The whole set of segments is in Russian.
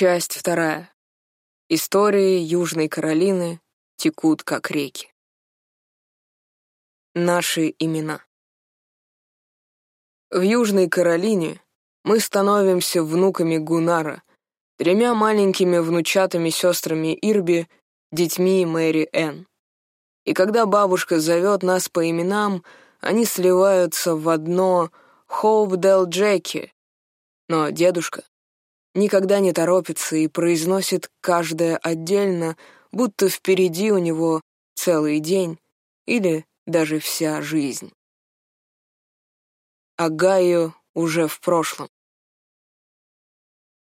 Часть вторая. Истории Южной Каролины текут как реки. Наши имена. В Южной Каролине мы становимся внуками Гунара, тремя маленькими внучатыми сестрами Ирби, детьми Мэри Энн. И когда бабушка зовет нас по именам, они сливаются в одно «Хоупдел Джеки». Но дедушка никогда не торопится и произносит каждое отдельно, будто впереди у него целый день или даже вся жизнь. А Гайо уже в прошлом.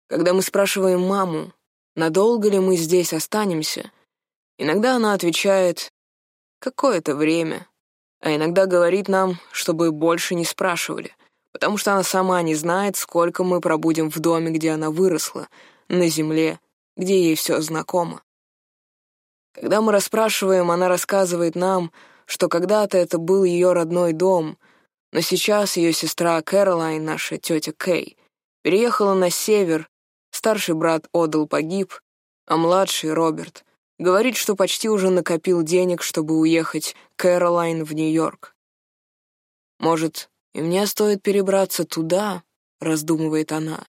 Когда мы спрашиваем маму, надолго ли мы здесь останемся, иногда она отвечает «какое-то время», а иногда говорит нам, чтобы больше не спрашивали, потому что она сама не знает, сколько мы пробудем в доме, где она выросла, на земле, где ей все знакомо. Когда мы расспрашиваем, она рассказывает нам, что когда-то это был ее родной дом, но сейчас ее сестра Кэролайн, наша тетя Кей, переехала на север Старший брат Одал погиб, а младший, Роберт, говорит, что почти уже накопил денег, чтобы уехать Кэролайн в Нью-Йорк. «Может, и мне стоит перебраться туда?» — раздумывает она,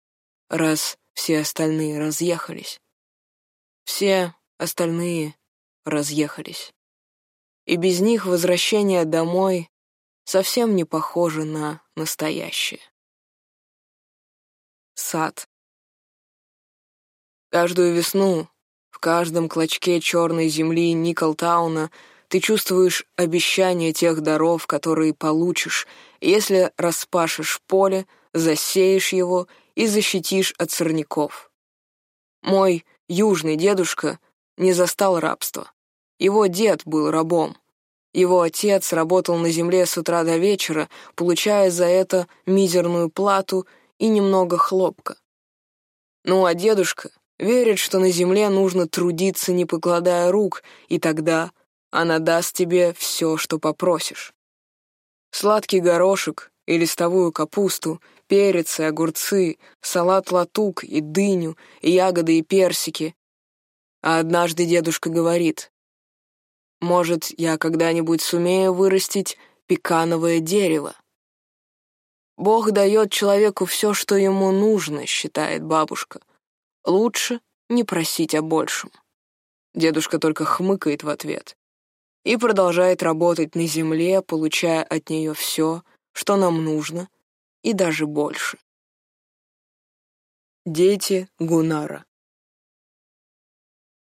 раз все остальные разъехались. Все остальные разъехались. И без них возвращение домой совсем не похоже на настоящее. Сад. Каждую весну в каждом клочке черной земли Николтауна ты чувствуешь обещание тех даров, которые получишь, если распашешь поле, засеешь его и защитишь от сорняков. Мой южный дедушка не застал рабства. Его дед был рабом. Его отец работал на земле с утра до вечера, получая за это мизерную плату и немного хлопка. Ну а дедушка Верит, что на земле нужно трудиться, не покладая рук, и тогда она даст тебе все, что попросишь. Сладкий горошек и листовую капусту, перец и огурцы, салат-латук и дыню, и ягоды и персики. А однажды дедушка говорит, «Может, я когда-нибудь сумею вырастить пекановое дерево?» Бог дает человеку все, что ему нужно, считает бабушка. Лучше не просить о большем. Дедушка только хмыкает в ответ и продолжает работать на земле, получая от нее все, что нам нужно, и даже больше. Дети Гунара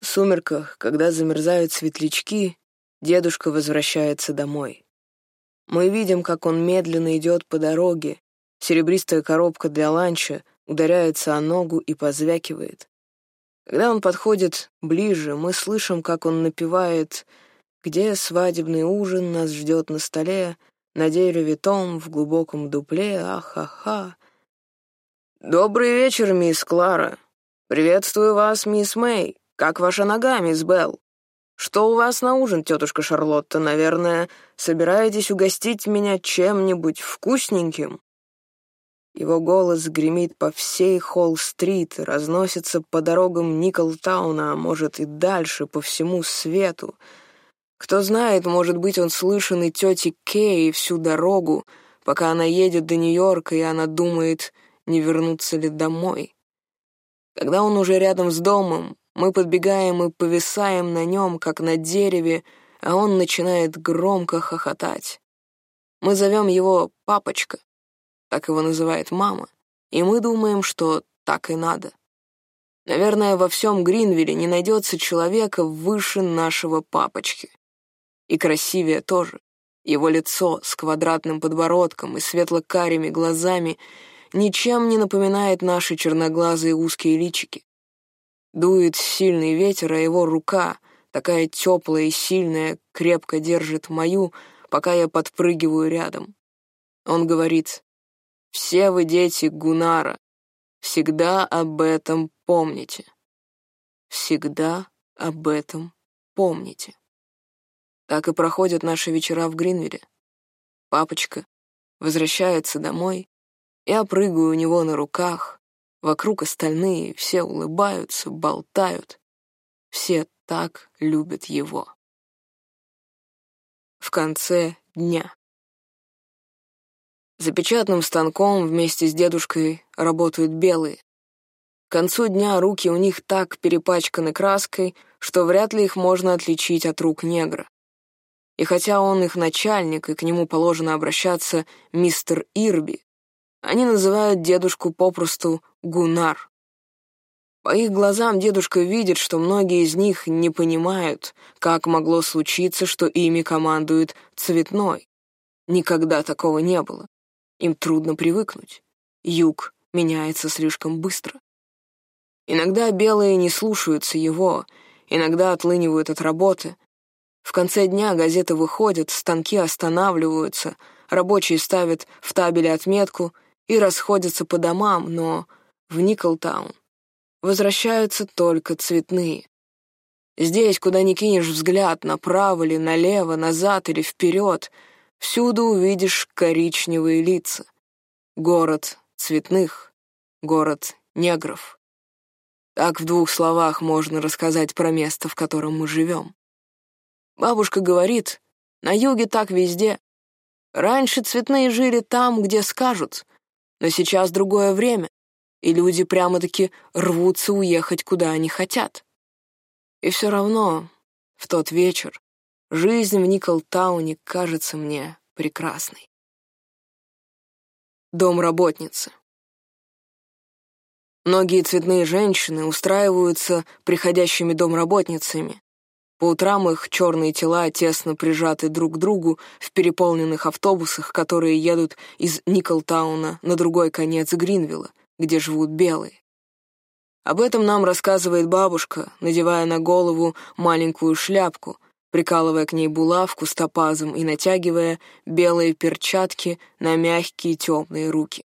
В сумерках, когда замерзают светлячки, дедушка возвращается домой. Мы видим, как он медленно идет по дороге, серебристая коробка для ланча ударяется о ногу и позвякивает. Когда он подходит ближе, мы слышим, как он напевает «Где свадебный ужин нас ждет на столе, на дереве том в глубоком дупле, ах-ха-ха». «Добрый вечер, мисс Клара. Приветствую вас, мисс Мэй. Как ваша нога, мисс Белл? Что у вас на ужин, тетушка Шарлотта? Наверное, собираетесь угостить меня чем-нибудь вкусненьким?» Его голос гремит по всей Холл-стрит, разносится по дорогам Николтауна, а может и дальше, по всему свету. Кто знает, может быть, он слышен и тете Кей всю дорогу, пока она едет до Нью-Йорка, и она думает, не вернуться ли домой. Когда он уже рядом с домом, мы подбегаем и повисаем на нем, как на дереве, а он начинает громко хохотать. Мы зовем его «папочка» так его называет мама, и мы думаем, что так и надо. Наверное, во всем Гринвилле не найдется человека выше нашего папочки. И красивее тоже. Его лицо с квадратным подбородком и светло-карими глазами ничем не напоминает наши черноглазые узкие личики. Дует сильный ветер, а его рука, такая теплая и сильная, крепко держит мою, пока я подпрыгиваю рядом. Он говорит, все вы дети Гунара. Всегда об этом помните. Всегда об этом помните. Так и проходят наши вечера в Гринвилле. Папочка возвращается домой, я прыгаю у него на руках, Вокруг остальные, все улыбаются, болтают. Все так любят его. В конце дня. За печатным станком вместе с дедушкой работают белые. К концу дня руки у них так перепачканы краской, что вряд ли их можно отличить от рук негра. И хотя он их начальник, и к нему положено обращаться мистер Ирби, они называют дедушку попросту Гунар. По их глазам дедушка видит, что многие из них не понимают, как могло случиться, что ими командует Цветной. Никогда такого не было. Им трудно привыкнуть. Юг меняется слишком быстро. Иногда белые не слушаются его, иногда отлынивают от работы. В конце дня газеты выходят, станки останавливаются, рабочие ставят в табеле отметку и расходятся по домам, но в Николтаун возвращаются только цветные. Здесь, куда ни кинешь взгляд, направо ли, налево, назад или вперед — Всюду увидишь коричневые лица. Город цветных, город негров. Так в двух словах можно рассказать про место, в котором мы живем. Бабушка говорит, на юге так везде. Раньше цветные жили там, где скажут, но сейчас другое время, и люди прямо-таки рвутся уехать, куда они хотят. И все равно в тот вечер Жизнь в Николтауне кажется мне прекрасной. Дом работницы. Многие цветные женщины устраиваются приходящими домработницами. По утрам их черные тела тесно прижаты друг к другу в переполненных автобусах, которые едут из Николтауна на другой конец Гринвилла, где живут белые. Об этом нам рассказывает бабушка, надевая на голову маленькую шляпку — прикалывая к ней булавку с топазом и натягивая белые перчатки на мягкие темные руки.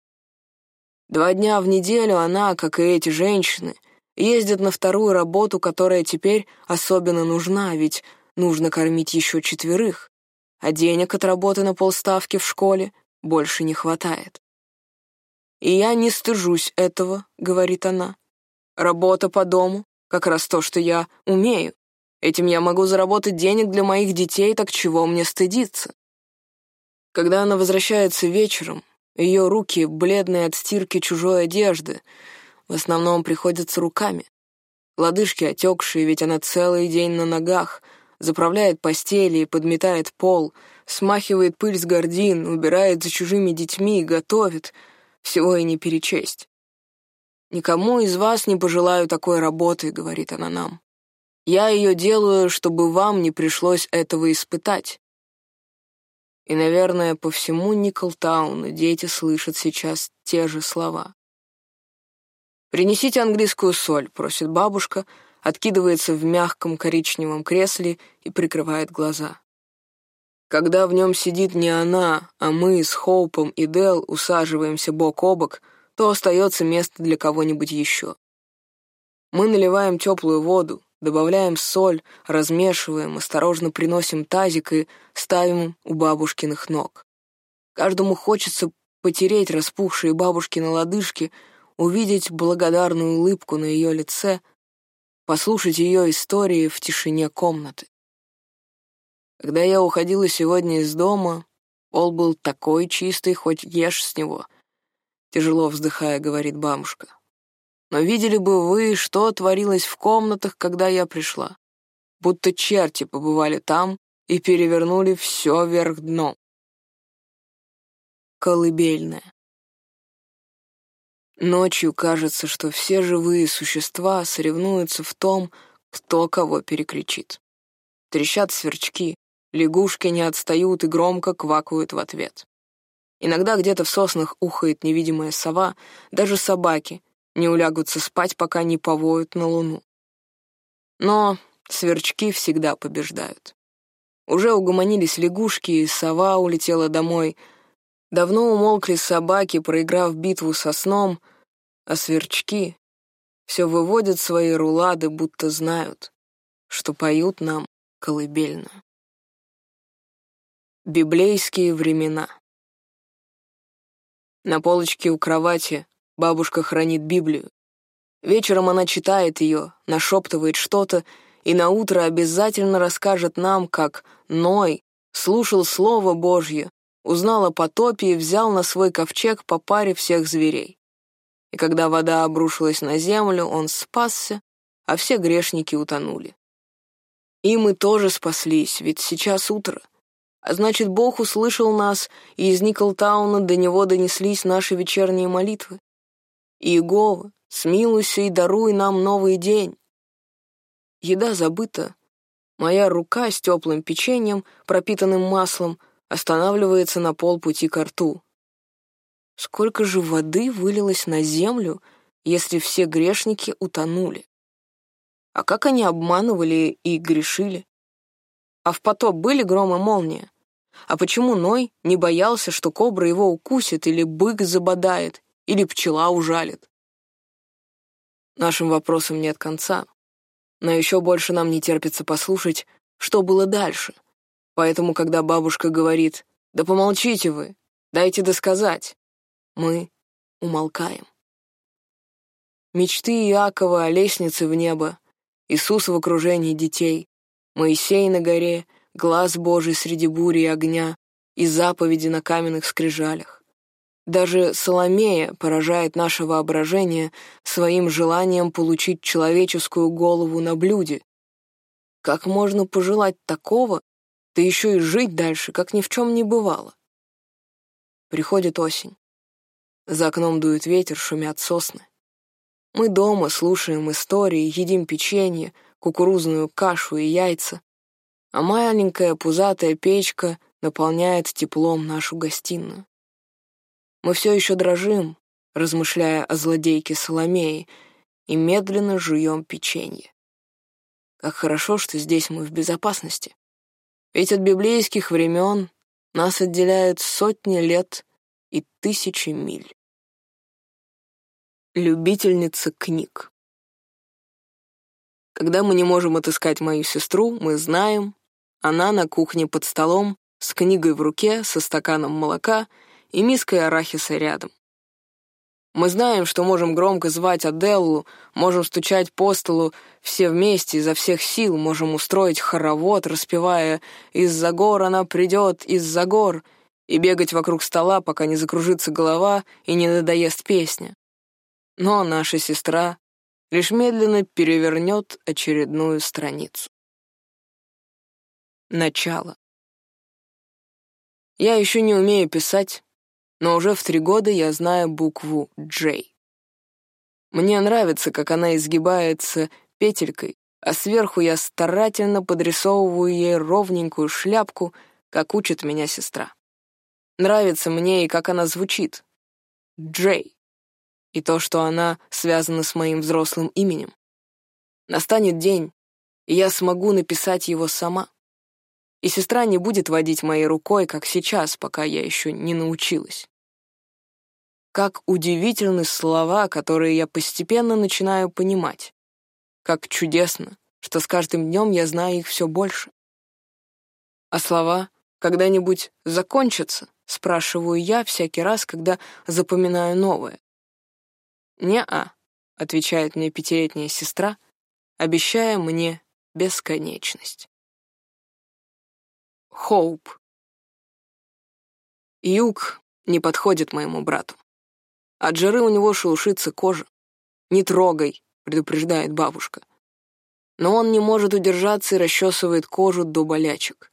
Два дня в неделю она, как и эти женщины, ездит на вторую работу, которая теперь особенно нужна, ведь нужно кормить еще четверых, а денег от работы на полставки в школе больше не хватает. «И я не стыжусь этого», — говорит она. «Работа по дому — как раз то, что я умею. Этим я могу заработать денег для моих детей, так чего мне стыдиться? Когда она возвращается вечером, ее руки, бледные от стирки чужой одежды, в основном приходятся руками. Лодыжки отекшие, ведь она целый день на ногах, заправляет постели и подметает пол, смахивает пыль с гордин, убирает за чужими детьми и готовит. Всего и не перечесть. «Никому из вас не пожелаю такой работы», — говорит она нам. Я ее делаю, чтобы вам не пришлось этого испытать. И, наверное, по всему Николтауну дети слышат сейчас те же слова. «Принесите английскую соль», — просит бабушка, откидывается в мягком коричневом кресле и прикрывает глаза. Когда в нем сидит не она, а мы с Хоупом и Дел усаживаемся бок о бок, то остается место для кого-нибудь еще. Мы наливаем теплую воду, Добавляем соль, размешиваем, осторожно приносим тазик и ставим у бабушкиных ног. Каждому хочется потереть распухшие бабушкины лодыжки, увидеть благодарную улыбку на ее лице, послушать ее истории в тишине комнаты. Когда я уходила сегодня из дома, пол был такой чистый, хоть ешь с него. Тяжело вздыхая, говорит бабушка. Но видели бы вы, что творилось в комнатах, когда я пришла. Будто черти побывали там и перевернули все вверх дном. Колыбельная. Ночью кажется, что все живые существа соревнуются в том, кто кого перекричит. Трещат сверчки, лягушки не отстают и громко квакают в ответ. Иногда где-то в соснах ухает невидимая сова, даже собаки, не улягутся спать, пока не повоют на луну. Но сверчки всегда побеждают. Уже угомонились лягушки, и сова улетела домой. Давно умолкли собаки, проиграв битву со сном, а сверчки все выводят свои рулады, будто знают, что поют нам колыбельно. Библейские времена На полочке у кровати бабушка хранит Библию. Вечером она читает ее, нашептывает что-то, и на утро обязательно расскажет нам, как Ной слушал Слово Божье, узнал о потопе и взял на свой ковчег по паре всех зверей. И когда вода обрушилась на землю, он спасся, а все грешники утонули. И мы тоже спаслись, ведь сейчас утро. А значит, Бог услышал нас, и из Николтауна до него донеслись наши вечерние молитвы. Иегова, смилуйся и даруй нам новый день. Еда забыта. Моя рука с теплым печеньем, пропитанным маслом, останавливается на полпути к рту. Сколько же воды вылилось на землю, если все грешники утонули? А как они обманывали и грешили? А в потоп были гром и молния? А почему Ной не боялся, что кобра его укусит, или бык забодает, или пчела ужалит? Нашим вопросам нет конца. Но еще больше нам не терпится послушать, что было дальше. Поэтому, когда бабушка говорит «Да помолчите вы, дайте досказать», мы умолкаем. Мечты Иакова о лестнице в небо, Иисус в окружении детей, Моисей на горе, глаз Божий среди бури и огня и заповеди на каменных скрижалях. Даже Соломея поражает наше воображение своим желанием получить человеческую голову на блюде. Как можно пожелать такого, да еще и жить дальше, как ни в чем не бывало? Приходит осень. За окном дует ветер, шумят сосны. Мы дома слушаем истории, едим печенье, кукурузную кашу и яйца, а маленькая пузатая печка наполняет теплом нашу гостиную. Мы все еще дрожим, размышляя о злодейке Соломеи, и медленно жуем печенье. Как хорошо, что здесь мы в безопасности. Ведь от библейских времен нас отделяют сотни лет и тысячи миль. Любительница книг. Когда мы не можем отыскать мою сестру, мы знаем, она на кухне под столом, с книгой в руке, со стаканом молока и миской арахиса рядом. Мы знаем, что можем громко звать Аделлу, можем стучать по столу все вместе изо всех сил, можем устроить хоровод, распевая «Из-за гор она придет, из-за гор», и бегать вокруг стола, пока не закружится голова и не надоест песня. Но наша сестра лишь медленно перевернет очередную страницу. Начало. Я еще не умею писать, но уже в три года я знаю букву «J». Мне нравится, как она изгибается петелькой, а сверху я старательно подрисовываю ей ровненькую шляпку, как учит меня сестра. Нравится мне и как она звучит. Джей и то, что она связана с моим взрослым именем. Настанет день, и я смогу написать его сама. И сестра не будет водить моей рукой, как сейчас, пока я еще не научилась. Как удивительны слова, которые я постепенно начинаю понимать. Как чудесно, что с каждым днем я знаю их все больше. А слова когда-нибудь закончатся, спрашиваю я всякий раз, когда запоминаю новое. «Не-а», — отвечает мне пятилетняя сестра, обещая мне бесконечность. Хоуп. Юг не подходит моему брату. От жары у него шелушится кожа. «Не трогай», — предупреждает бабушка. Но он не может удержаться и расчесывает кожу до болячек.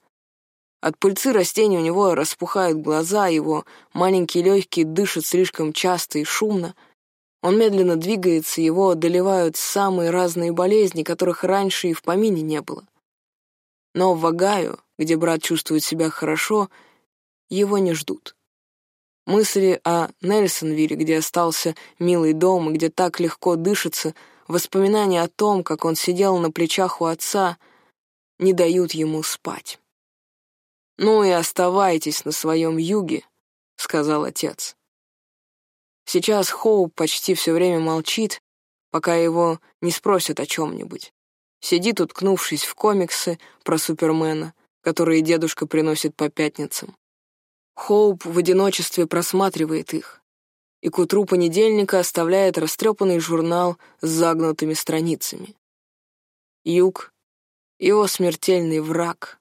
От пыльцы растений у него распухают глаза, его маленькие легкие дышат слишком часто и шумно — он медленно двигается, его одолевают самые разные болезни, которых раньше и в помине не было. Но в Вагаю, где брат чувствует себя хорошо, его не ждут. Мысли о Нельсонвилле, где остался милый дом и где так легко дышится, воспоминания о том, как он сидел на плечах у отца, не дают ему спать. «Ну и оставайтесь на своем юге», — сказал отец. Сейчас Хоуп почти все время молчит, пока его не спросят о чем-нибудь. Сидит, уткнувшись в комиксы про Супермена, которые дедушка приносит по пятницам. Хоуп в одиночестве просматривает их. и к утру понедельника оставляет растрепанный журнал с загнутыми страницами. Юг — его смертельный враг.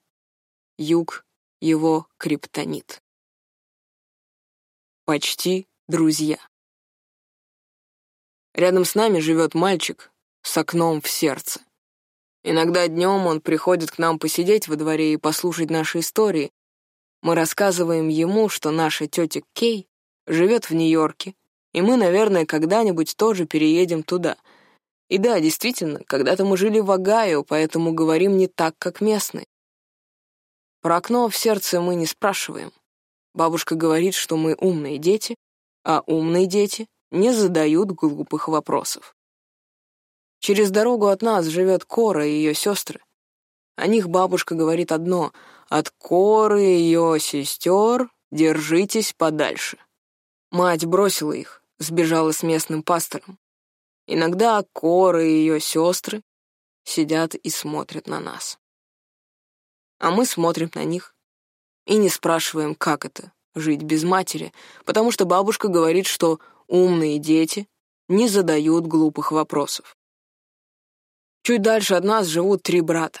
Юг — его криптонит. Почти друзья. Рядом с нами живет мальчик с окном в сердце. Иногда днем он приходит к нам посидеть во дворе и послушать наши истории. Мы рассказываем ему, что наша тетя Кей живет в Нью-Йорке, и мы, наверное, когда-нибудь тоже переедем туда. И да, действительно, когда-то мы жили в Огайо, поэтому говорим не так, как местные. Про окно в сердце мы не спрашиваем. Бабушка говорит, что мы умные дети, а умные дети не задают глупых вопросов. Через дорогу от нас живет Кора и ее сестры. О них бабушка говорит одно — от Коры ее сестер держитесь подальше. Мать бросила их, сбежала с местным пастором. Иногда Кора и ее сестры сидят и смотрят на нас. А мы смотрим на них и не спрашиваем, как это — жить без матери, потому что бабушка говорит, что умные дети не задают глупых вопросов. Чуть дальше от нас живут три брата,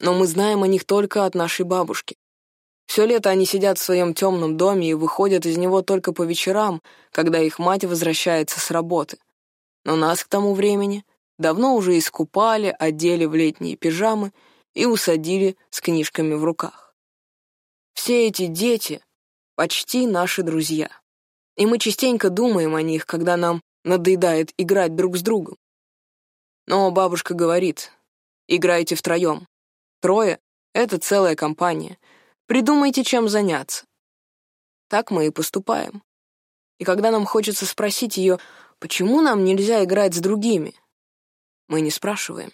но мы знаем о них только от нашей бабушки. Все лето они сидят в своем темном доме и выходят из него только по вечерам, когда их мать возвращается с работы. Но нас к тому времени давно уже искупали, одели в летние пижамы и усадили с книжками в руках. Все эти дети почти наши друзья. И мы частенько думаем о них, когда нам надоедает играть друг с другом. Но бабушка говорит, играйте втроем. Трое — это целая компания. Придумайте, чем заняться. Так мы и поступаем. И когда нам хочется спросить ее, почему нам нельзя играть с другими, мы не спрашиваем.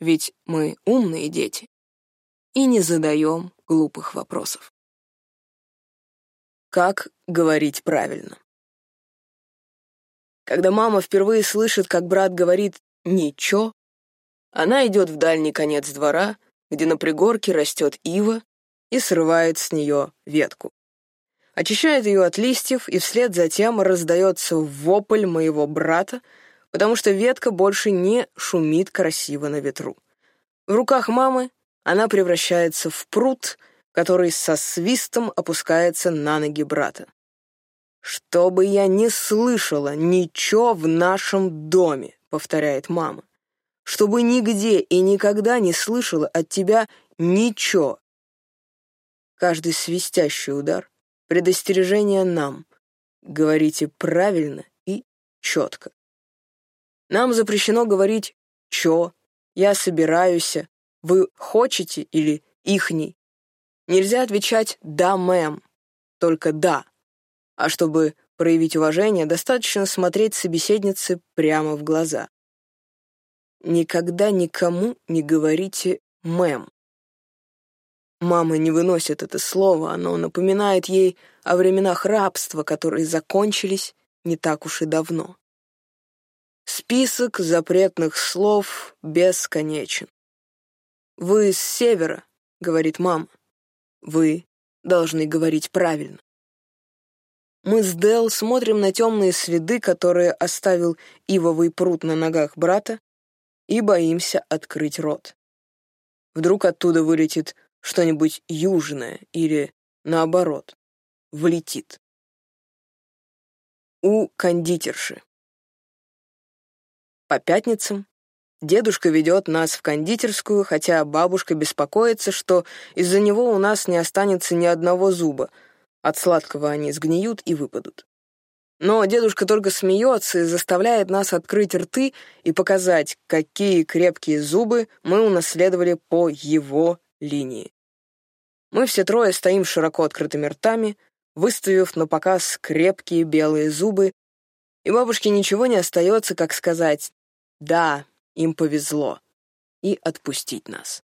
Ведь мы умные дети и не задаем глупых вопросов. Как говорить правильно? Когда мама впервые слышит, как брат говорит «ничего», она идет в дальний конец двора, где на пригорке растет ива, и срывает с нее ветку. Очищает ее от листьев, и вслед за тем раздается вопль моего брата, потому что ветка больше не шумит красиво на ветру. В руках мамы она превращается в пруд — который со свистом опускается на ноги брата. «Чтобы я не слышала ничего в нашем доме», — повторяет мама. «Чтобы нигде и никогда не слышала от тебя ничего». Каждый свистящий удар — предостережение нам. Говорите правильно и четко. Нам запрещено говорить «чё», «я собираюсь», «вы хочете» или «ихний». Нельзя отвечать «да, мэм», только «да». А чтобы проявить уважение, достаточно смотреть собеседнице прямо в глаза. Никогда никому не говорите «мэм». Мама не выносит это слово, оно напоминает ей о временах рабства, которые закончились не так уж и давно. Список запретных слов бесконечен. «Вы с севера», — говорит мама. Вы должны говорить правильно. Мы с Дел смотрим на темные следы, которые оставил ивовый пруд на ногах брата, и боимся открыть рот. Вдруг оттуда вылетит что-нибудь южное или, наоборот, влетит. У кондитерши. По пятницам Дедушка ведет нас в кондитерскую, хотя бабушка беспокоится, что из-за него у нас не останется ни одного зуба. От сладкого они сгниют и выпадут. Но дедушка только смеется и заставляет нас открыть рты и показать, какие крепкие зубы мы унаследовали по его линии. Мы все трое стоим широко открытыми ртами, выставив на показ крепкие белые зубы, и бабушке ничего не остается, как сказать «Да, им повезло, и отпустить нас.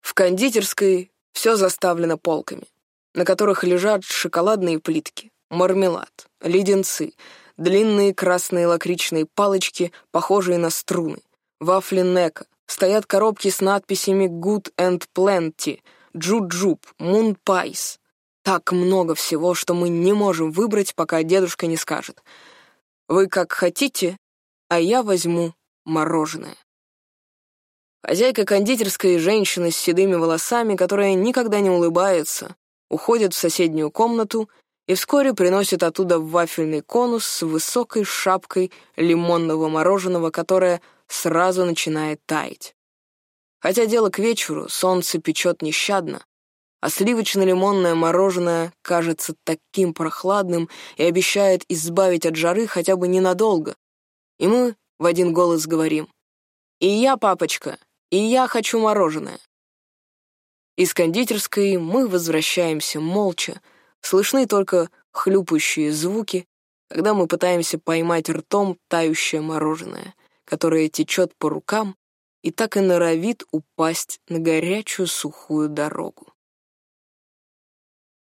В кондитерской все заставлено полками, на которых лежат шоколадные плитки, мармелад, леденцы, длинные красные лакричные палочки, похожие на струны, вафли Нека, стоят коробки с надписями «Good and Plenty», «Джуджуб», «Moon Pies». так много всего, что мы не можем выбрать, пока дедушка не скажет. Вы как хотите, а я возьму мороженое. Хозяйка кондитерской женщина с седыми волосами, которая никогда не улыбается, уходит в соседнюю комнату и вскоре приносит оттуда вафельный конус с высокой шапкой лимонного мороженого, которое сразу начинает таять. Хотя дело к вечеру, солнце печет нещадно, а сливочно-лимонное мороженое кажется таким прохладным и обещает избавить от жары хотя бы ненадолго. И мы в один голос говорим «И я, папочка, и я хочу мороженое». Из кондитерской мы возвращаемся молча, слышны только хлюпающие звуки, когда мы пытаемся поймать ртом тающее мороженое, которое течет по рукам и так и норовит упасть на горячую сухую дорогу.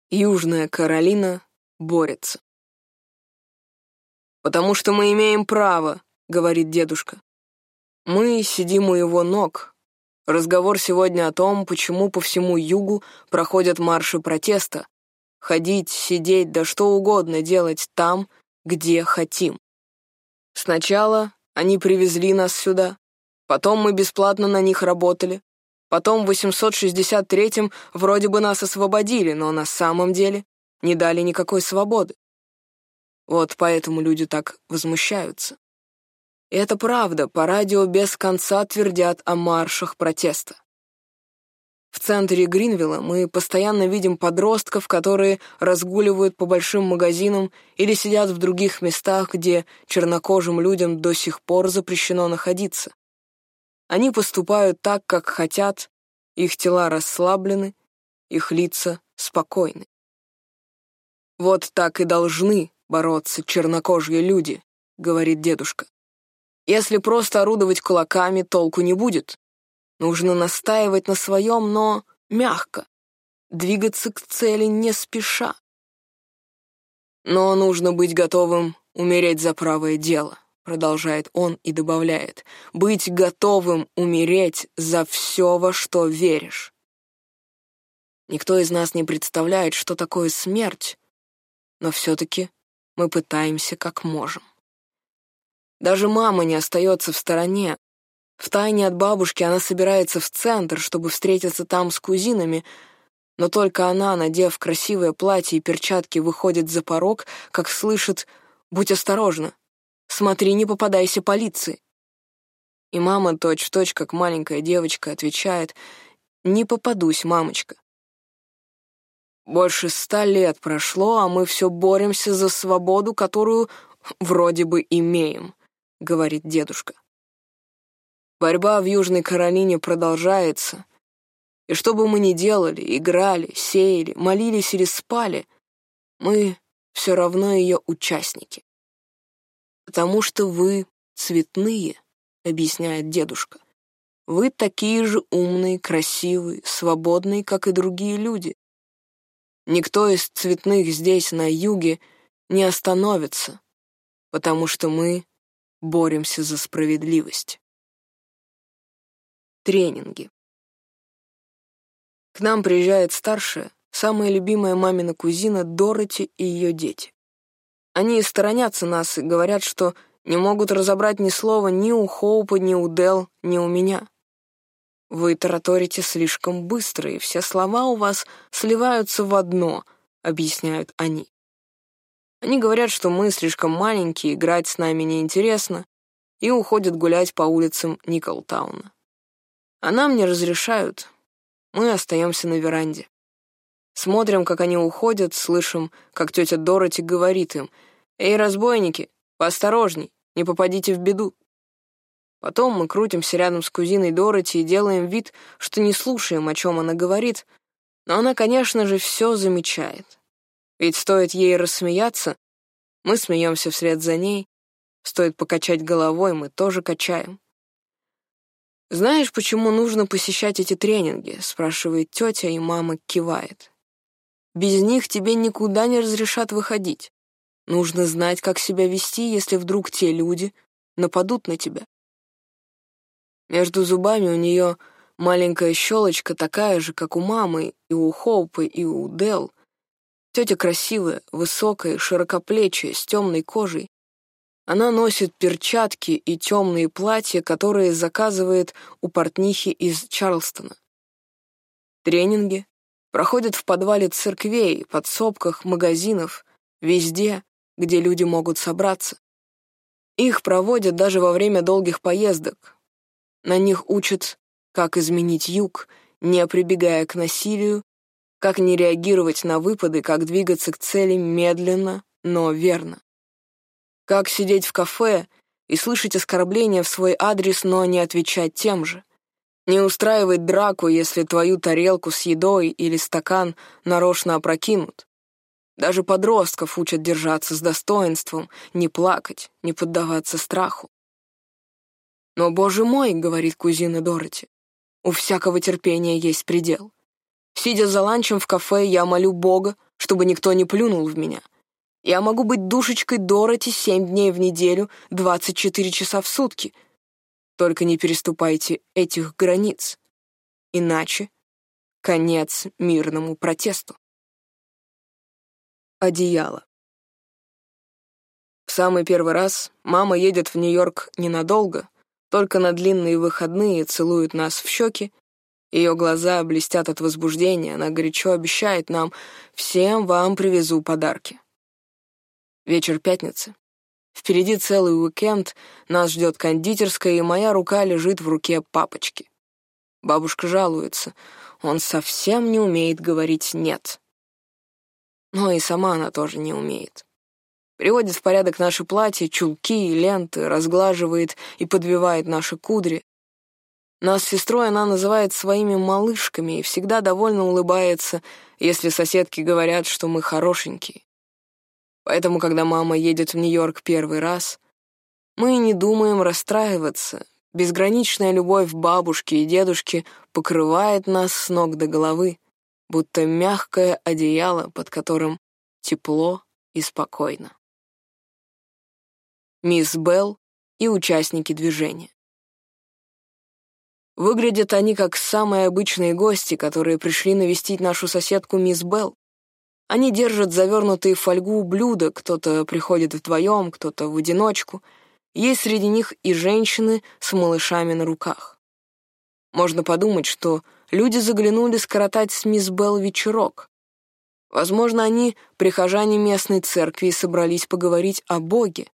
Южная Каролина борется. «Потому что мы имеем право», — говорит дедушка. Мы сидим у его ног. Разговор сегодня о том, почему по всему югу проходят марши протеста. Ходить, сидеть, да что угодно делать там, где хотим. Сначала они привезли нас сюда, потом мы бесплатно на них работали, Потом в 863-м вроде бы нас освободили, но на самом деле не дали никакой свободы. Вот поэтому люди так возмущаются. И это правда, по радио без конца твердят о маршах протеста. В центре Гринвилла мы постоянно видим подростков, которые разгуливают по большим магазинам или сидят в других местах, где чернокожим людям до сих пор запрещено находиться. Они поступают так, как хотят, их тела расслаблены, их лица спокойны. «Вот так и должны бороться чернокожие люди», — говорит дедушка. «Если просто орудовать кулаками, толку не будет. Нужно настаивать на своем, но мягко, двигаться к цели не спеша. Но нужно быть готовым умереть за правое дело продолжает он и добавляет, быть готовым умереть за все, во что веришь. Никто из нас не представляет, что такое смерть, но все-таки мы пытаемся как можем. Даже мама не остается в стороне. Втайне от бабушки она собирается в центр, чтобы встретиться там с кузинами, но только она, надев красивое платье и перчатки, выходит за порог, как слышит «Будь осторожна, Смотри, не попадайся полиции. И мама точь-в-точь, -точь, как маленькая девочка, отвечает, «Не попадусь, мамочка». Больше ста лет прошло, а мы все боремся за свободу, которую вроде бы имеем, говорит дедушка. Борьба в Южной Каролине продолжается, и что бы мы ни делали, играли, сеяли, молились или спали, мы все равно ее участники. «Потому что вы цветные», — объясняет дедушка. «Вы такие же умные, красивые, свободные, как и другие люди. Никто из цветных здесь, на юге, не остановится, потому что мы боремся за справедливость». Тренинги. К нам приезжает старшая, самая любимая мамина кузина Дороти и ее дети. Они сторонятся нас и говорят, что не могут разобрать ни слова ни у Хоупа, ни у Дел, ни у меня. Вы тараторите слишком быстро, и все слова у вас сливаются в одно, объясняют они. Они говорят, что мы слишком маленькие, играть с нами неинтересно, и уходят гулять по улицам Николтауна. А нам не разрешают. Мы остаемся на веранде. Смотрим, как они уходят, слышим, как тетя Дороти говорит им, «Эй, разбойники, поосторожней, не попадите в беду». Потом мы крутимся рядом с кузиной Дороти и делаем вид, что не слушаем, о чем она говорит, но она, конечно же, все замечает. Ведь стоит ей рассмеяться, мы смеемся вслед за ней, стоит покачать головой, мы тоже качаем. «Знаешь, почему нужно посещать эти тренинги?» — спрашивает тетя, и мама кивает. Без них тебе никуда не разрешат выходить. Нужно знать, как себя вести, если вдруг те люди нападут на тебя. Между зубами у нее маленькая щелочка такая же, как у мамы, и у Хоупа, и у Дел. Тетя красивая, высокая, широкоплечая, с темной кожей. Она носит перчатки и темные платья, которые заказывает у портнихи из Чарлстона. Тренинги проходят в подвале церквей, подсобках, магазинов, везде, где люди могут собраться. Их проводят даже во время долгих поездок. На них учат, как изменить юг, не прибегая к насилию, как не реагировать на выпады, как двигаться к цели медленно, но верно. Как сидеть в кафе и слышать оскорбления в свой адрес, но не отвечать тем же. Не устраивать драку, если твою тарелку с едой или стакан нарочно опрокинут. Даже подростков учат держаться с достоинством, не плакать, не поддаваться страху. «Но, боже мой», — говорит кузина Дороти, — «у всякого терпения есть предел. Сидя за ланчем в кафе, я молю Бога, чтобы никто не плюнул в меня. Я могу быть душечкой Дороти семь дней в неделю, двадцать четыре часа в сутки. Только не переступайте этих границ. Иначе конец мирному протесту. Одеяло. В самый первый раз мама едет в Нью-Йорк ненадолго, только на длинные выходные целует нас в щеки ее глаза блестят от возбуждения, она горячо обещает нам «Всем вам привезу подарки». Вечер пятницы. Впереди целый уикенд, нас ждет кондитерская, и моя рука лежит в руке папочки. Бабушка жалуется, он совсем не умеет говорить «нет». Но и сама она тоже не умеет. Приводит в порядок наши платья, чулки и ленты, разглаживает и подвивает наши кудри, нас с сестрой она называет своими малышками и всегда довольно улыбается, если соседки говорят, что мы хорошенькие. Поэтому, когда мама едет в Нью-Йорк первый раз, мы не думаем расстраиваться. Безграничная любовь бабушки и дедушки покрывает нас с ног до головы, будто мягкое одеяло, под которым тепло и спокойно. Мисс Белл и участники движения. Выглядят они как самые обычные гости, которые пришли навестить нашу соседку мисс Белл. Они держат завернутые в фольгу блюда, кто-то приходит вдвоем, кто-то в одиночку. Есть среди них и женщины с малышами на руках. Можно подумать, что люди заглянули скоротать с мисс Белл вечерок. Возможно, они прихожане местной церкви собрались поговорить о Боге.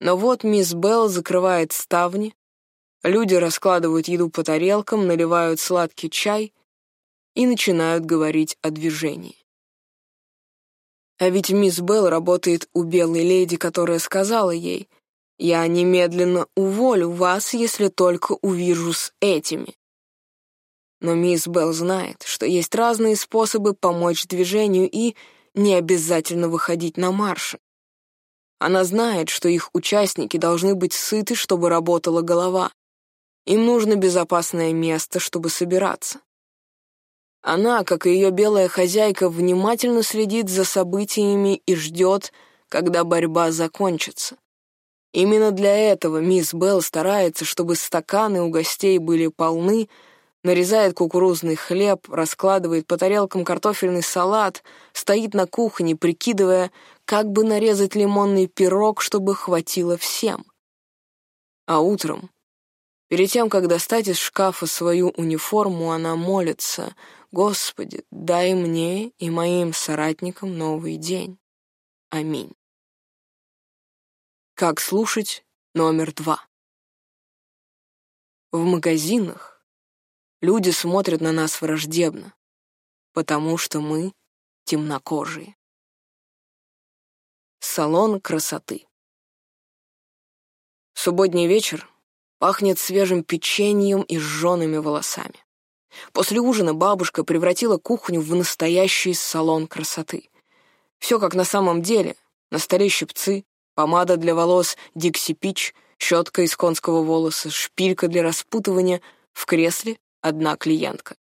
Но вот мисс Белл закрывает ставни, Люди раскладывают еду по тарелкам, наливают сладкий чай и начинают говорить о движении. А ведь мисс Белл работает у белой леди, которая сказала ей, «Я немедленно уволю вас, если только увижу с этими». Но мисс Белл знает, что есть разные способы помочь движению и не обязательно выходить на марши. Она знает, что их участники должны быть сыты, чтобы работала голова. Им нужно безопасное место, чтобы собираться. Она, как и ее белая хозяйка, внимательно следит за событиями и ждет, когда борьба закончится. Именно для этого мисс Белл старается, чтобы стаканы у гостей были полны, нарезает кукурузный хлеб, раскладывает по тарелкам картофельный салат, стоит на кухне, прикидывая, как бы нарезать лимонный пирог, чтобы хватило всем. А утром, Перед тем, как достать из шкафа свою униформу, она молится, «Господи, дай мне и моим соратникам новый день. Аминь». Как слушать номер два. В магазинах люди смотрят на нас враждебно, потому что мы темнокожие. Салон красоты. Субботний вечер Пахнет свежим печеньем и сжёными волосами. После ужина бабушка превратила кухню в настоящий салон красоты. Все как на самом деле. На столе щипцы, помада для волос Дикси Пич, щетка из конского волоса, шпилька для распутывания, в кресле одна клиентка.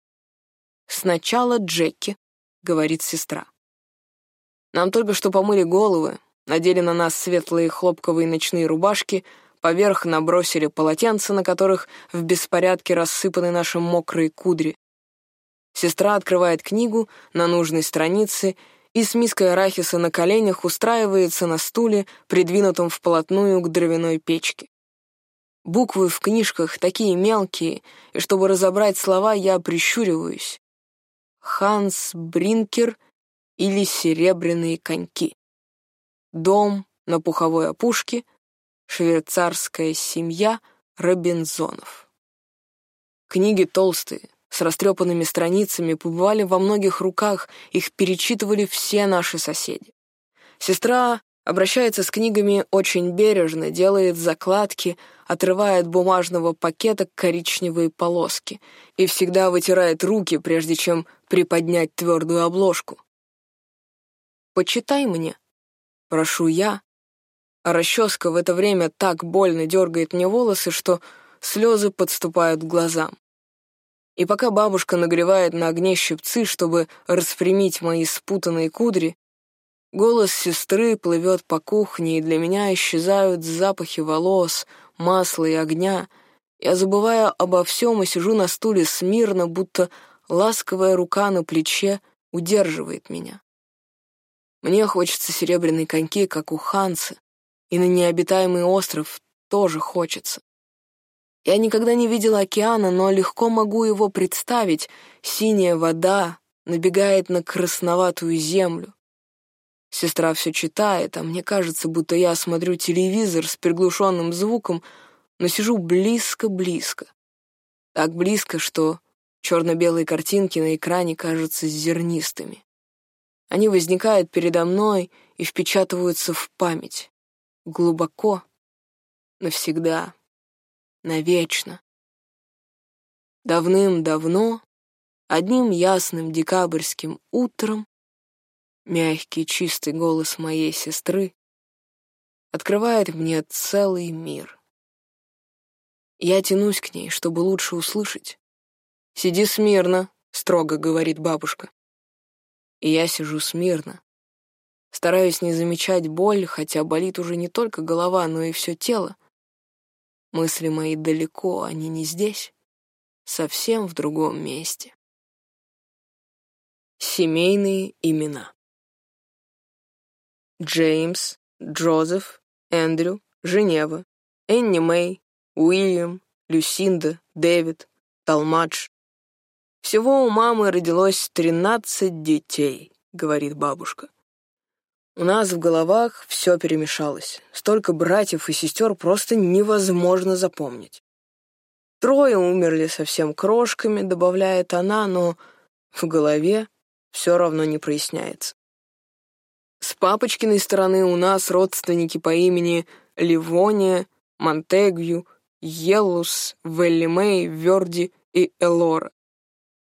«Сначала Джеки», — говорит сестра. Нам только что помыли головы, надели на нас светлые хлопковые ночные рубашки — Поверх набросили полотенца, на которых в беспорядке рассыпаны наши мокрые кудри. Сестра открывает книгу на нужной странице и с миской арахиса на коленях устраивается на стуле, придвинутом вплотную к дровяной печке. Буквы в книжках такие мелкие, и чтобы разобрать слова, я прищуриваюсь. Ханс Бринкер или Серебряные коньки. Дом на пуховой опушке, швейцарская семья Робинзонов. Книги толстые, с растрепанными страницами, побывали во многих руках, их перечитывали все наши соседи. Сестра обращается с книгами очень бережно, делает закладки, отрывает от бумажного пакета коричневые полоски и всегда вытирает руки, прежде чем приподнять твердую обложку. «Почитай мне», — прошу я, а расческа в это время так больно дергает мне волосы, что слезы подступают к глазам. И пока бабушка нагревает на огне щипцы, чтобы распрямить мои спутанные кудри, голос сестры плывет по кухне, и для меня исчезают запахи волос, масла и огня. Я забываю обо всем и сижу на стуле смирно, будто ласковая рука на плече удерживает меня. Мне хочется серебряные коньки, как у Ханса, и на необитаемый остров тоже хочется. Я никогда не видела океана, но легко могу его представить. Синяя вода набегает на красноватую землю. Сестра все читает, а мне кажется, будто я смотрю телевизор с приглушенным звуком, но сижу близко-близко. Так близко, что черно-белые картинки на экране кажутся зернистыми. Они возникают передо мной и впечатываются в память. Глубоко, навсегда навечно. Давным-давно, одним ясным декабрьским утром, мягкий чистый голос моей сестры открывает мне целый мир. Я тянусь к ней, чтобы лучше услышать. «Сиди смирно», — строго говорит бабушка. И я сижу смирно. Стараюсь не замечать боль, хотя болит уже не только голова, но и все тело. Мысли мои далеко, они не здесь, совсем в другом месте. Семейные имена. Джеймс, Джозеф, Эндрю, Женева, Энни Мэй, Уильям, Люсинда, Дэвид, Талмадж. Всего у мамы родилось тринадцать детей, говорит бабушка. У нас в головах все перемешалось. Столько братьев и сестер просто невозможно запомнить. Трое умерли совсем крошками, добавляет она, но в голове все равно не проясняется. С папочкиной стороны у нас родственники по имени Ливония, Монтегью, Елус, Велли Верди и Элора.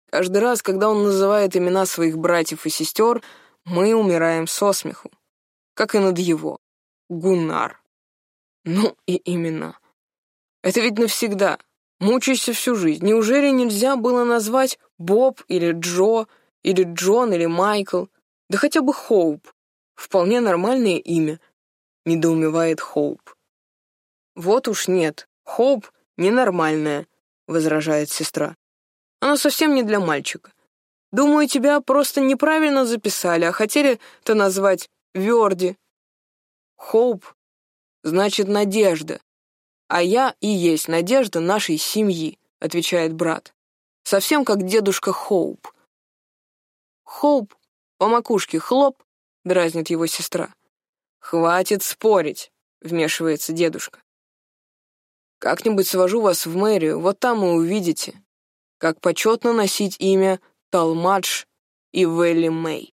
Каждый раз, когда он называет имена своих братьев и сестер, мы умираем со смеху как и над его. Гуннар. Ну и именно. Это ведь навсегда. Мучайся всю жизнь. Неужели нельзя было назвать Боб или Джо, или Джон, или Майкл? Да хотя бы Хоуп. Вполне нормальное имя. Недоумевает Хоуп. Вот уж нет. Хоуп ненормальное, возражает сестра. Оно совсем не для мальчика. Думаю, тебя просто неправильно записали, а хотели-то назвать Верди. Хоуп значит надежда. А я и есть надежда нашей семьи, отвечает брат. Совсем как дедушка Хоуп. Хоуп по макушке хлоп, дразнит его сестра. Хватит спорить, вмешивается дедушка. Как-нибудь свожу вас в мэрию, вот там и увидите, как почетно носить имя Талмадж и Велли Мэй.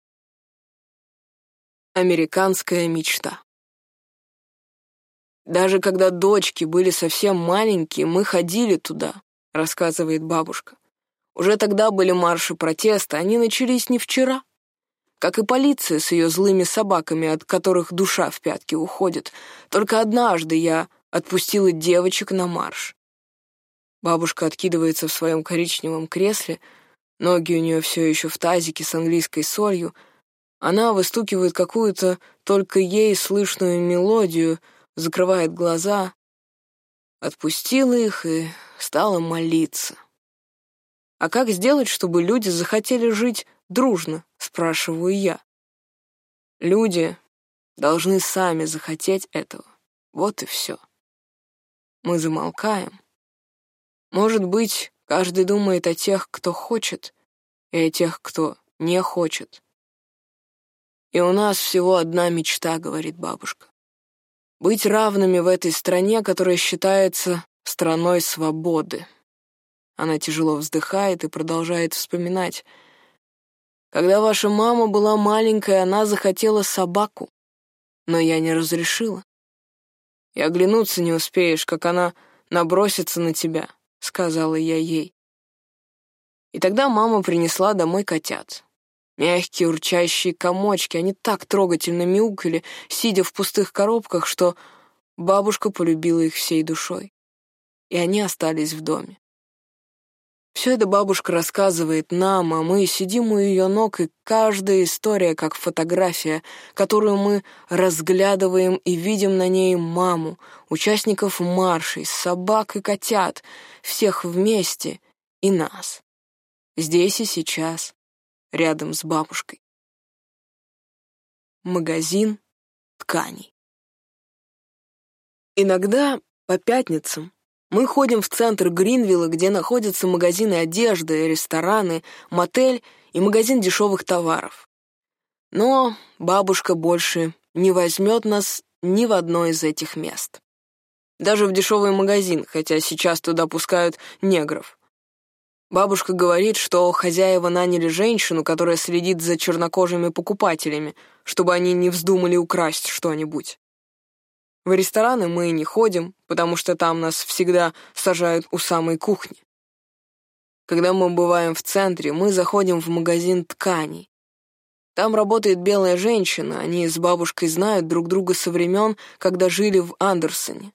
Американская мечта. Даже когда дочки были совсем маленькие, мы ходили туда, рассказывает бабушка. Уже тогда были марши протеста, они начались не вчера. Как и полиция с ее злыми собаками, от которых душа в пятки уходит. Только однажды я отпустила девочек на марш. Бабушка откидывается в своем коричневом кресле, ноги у нее все еще в тазике с английской солью — она выстукивает какую-то только ей слышную мелодию, закрывает глаза, отпустила их и стала молиться. «А как сделать, чтобы люди захотели жить дружно?» — спрашиваю я. Люди должны сами захотеть этого. Вот и все. Мы замолкаем. Может быть, каждый думает о тех, кто хочет, и о тех, кто не хочет. И у нас всего одна мечта, говорит бабушка. Быть равными в этой стране, которая считается страной свободы. Она тяжело вздыхает и продолжает вспоминать. Когда ваша мама была маленькая, она захотела собаку, но я не разрешила. И оглянуться не успеешь, как она набросится на тебя, сказала я ей. И тогда мама принесла домой котят. Мягкие урчащие комочки, они так трогательно мяукали, сидя в пустых коробках, что бабушка полюбила их всей душой. И они остались в доме. Все это бабушка рассказывает нам, а мы сидим у ее ног, и каждая история как фотография, которую мы разглядываем и видим на ней маму, участников маршей, собак и котят, всех вместе и нас. Здесь и сейчас, рядом с бабушкой. Магазин тканей. Иногда по пятницам мы ходим в центр Гринвилла, где находятся магазины одежды, рестораны, мотель и магазин дешевых товаров. Но бабушка больше не возьмет нас ни в одно из этих мест. Даже в дешевый магазин, хотя сейчас туда пускают негров. Бабушка говорит, что хозяева наняли женщину, которая следит за чернокожими покупателями, чтобы они не вздумали украсть что-нибудь. В рестораны мы не ходим, потому что там нас всегда сажают у самой кухни. Когда мы бываем в центре, мы заходим в магазин тканей. Там работает белая женщина, они с бабушкой знают друг друга со времен, когда жили в Андерсоне.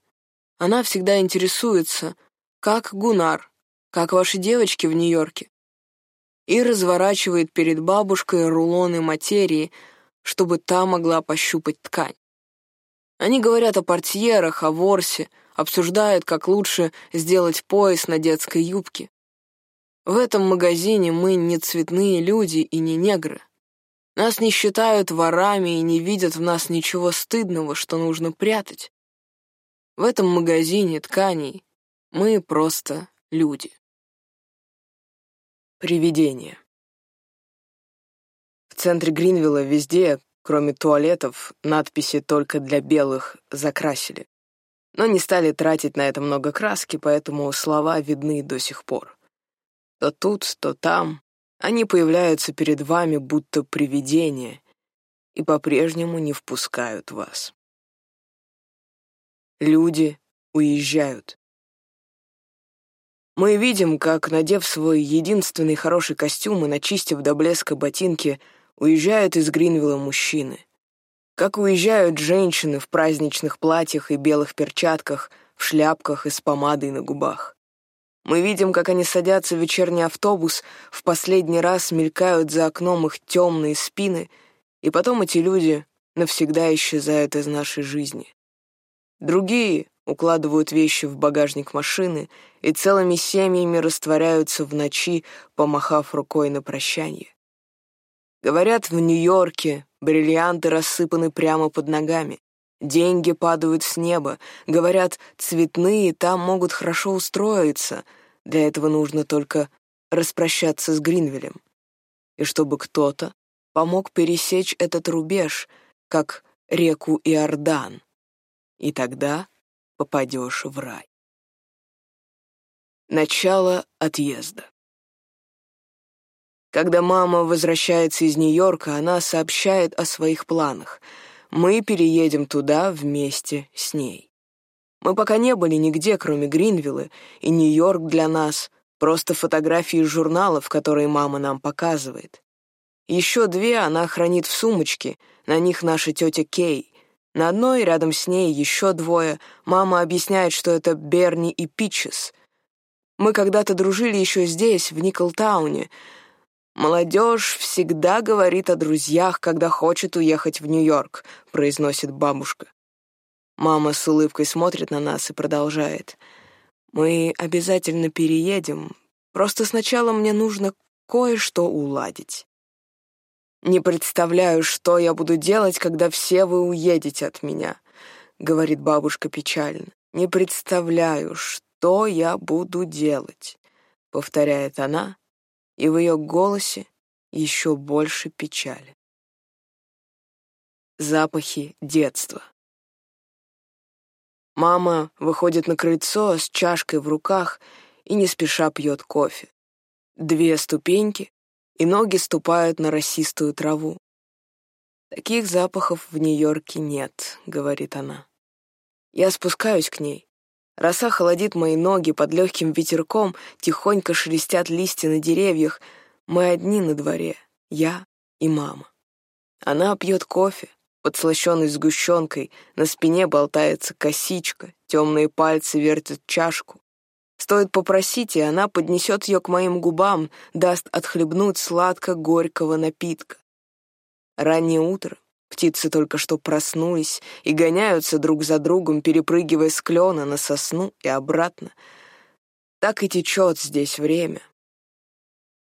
Она всегда интересуется, как Гунар, как ваши девочки в Нью-Йорке, и разворачивает перед бабушкой рулоны материи, чтобы та могла пощупать ткань. Они говорят о портьерах, о ворсе, обсуждают, как лучше сделать пояс на детской юбке. В этом магазине мы не цветные люди и не негры. Нас не считают ворами и не видят в нас ничего стыдного, что нужно прятать. В этом магазине тканей мы просто люди. Привидение. В центре Гринвилла везде, кроме туалетов, надписи «Только для белых» закрасили. Но не стали тратить на это много краски, поэтому слова видны до сих пор. То тут, то там они появляются перед вами, будто привидения, и по-прежнему не впускают вас. Люди уезжают. Мы видим, как, надев свой единственный хороший костюм и начистив до блеска ботинки, уезжают из Гринвилла мужчины. Как уезжают женщины в праздничных платьях и белых перчатках, в шляпках и с помадой на губах. Мы видим, как они садятся в вечерний автобус, в последний раз мелькают за окном их темные спины, и потом эти люди навсегда исчезают из нашей жизни. Другие укладывают вещи в багажник машины и целыми семьями растворяются в ночи, помахав рукой на прощание. Говорят, в Нью-Йорке бриллианты рассыпаны прямо под ногами, деньги падают с неба, говорят, цветные там могут хорошо устроиться, для этого нужно только распрощаться с Гринвиллем. И чтобы кто-то помог пересечь этот рубеж, как реку Иордан. И тогда попадешь в рай. Начало отъезда. Когда мама возвращается из Нью-Йорка, она сообщает о своих планах. Мы переедем туда вместе с ней. Мы пока не были нигде, кроме Гринвилла, и Нью-Йорк для нас — просто фотографии журналов, которые мама нам показывает. Еще две она хранит в сумочке, на них наша тетя Кей. На одной, рядом с ней, еще двое. Мама объясняет, что это Берни и Питчес. Мы когда-то дружили еще здесь, в Николтауне. «Молодежь всегда говорит о друзьях, когда хочет уехать в Нью-Йорк», — произносит бабушка. Мама с улыбкой смотрит на нас и продолжает. «Мы обязательно переедем. Просто сначала мне нужно кое-что уладить». «Не представляю, что я буду делать, когда все вы уедете от меня», — говорит бабушка печально. «Не представляю, что я буду делать», — повторяет она, и в ее голосе еще больше печали. Запахи детства. Мама выходит на крыльцо с чашкой в руках и не спеша пьет кофе. Две ступеньки, и ноги ступают на росистую траву. «Таких запахов в Нью-Йорке нет», — говорит она. Я спускаюсь к ней. Роса холодит мои ноги, под легким ветерком тихонько шелестят листья на деревьях. Мы одни на дворе, я и мама. Она пьет кофе, подслащенный сгущенкой, на спине болтается косичка, темные пальцы вертят чашку. Стоит попросить, и она поднесет ее к моим губам, даст отхлебнуть сладко-горького напитка. Раннее утро, птицы только что проснулись и гоняются друг за другом, перепрыгивая с клена на сосну и обратно. Так и течет здесь время.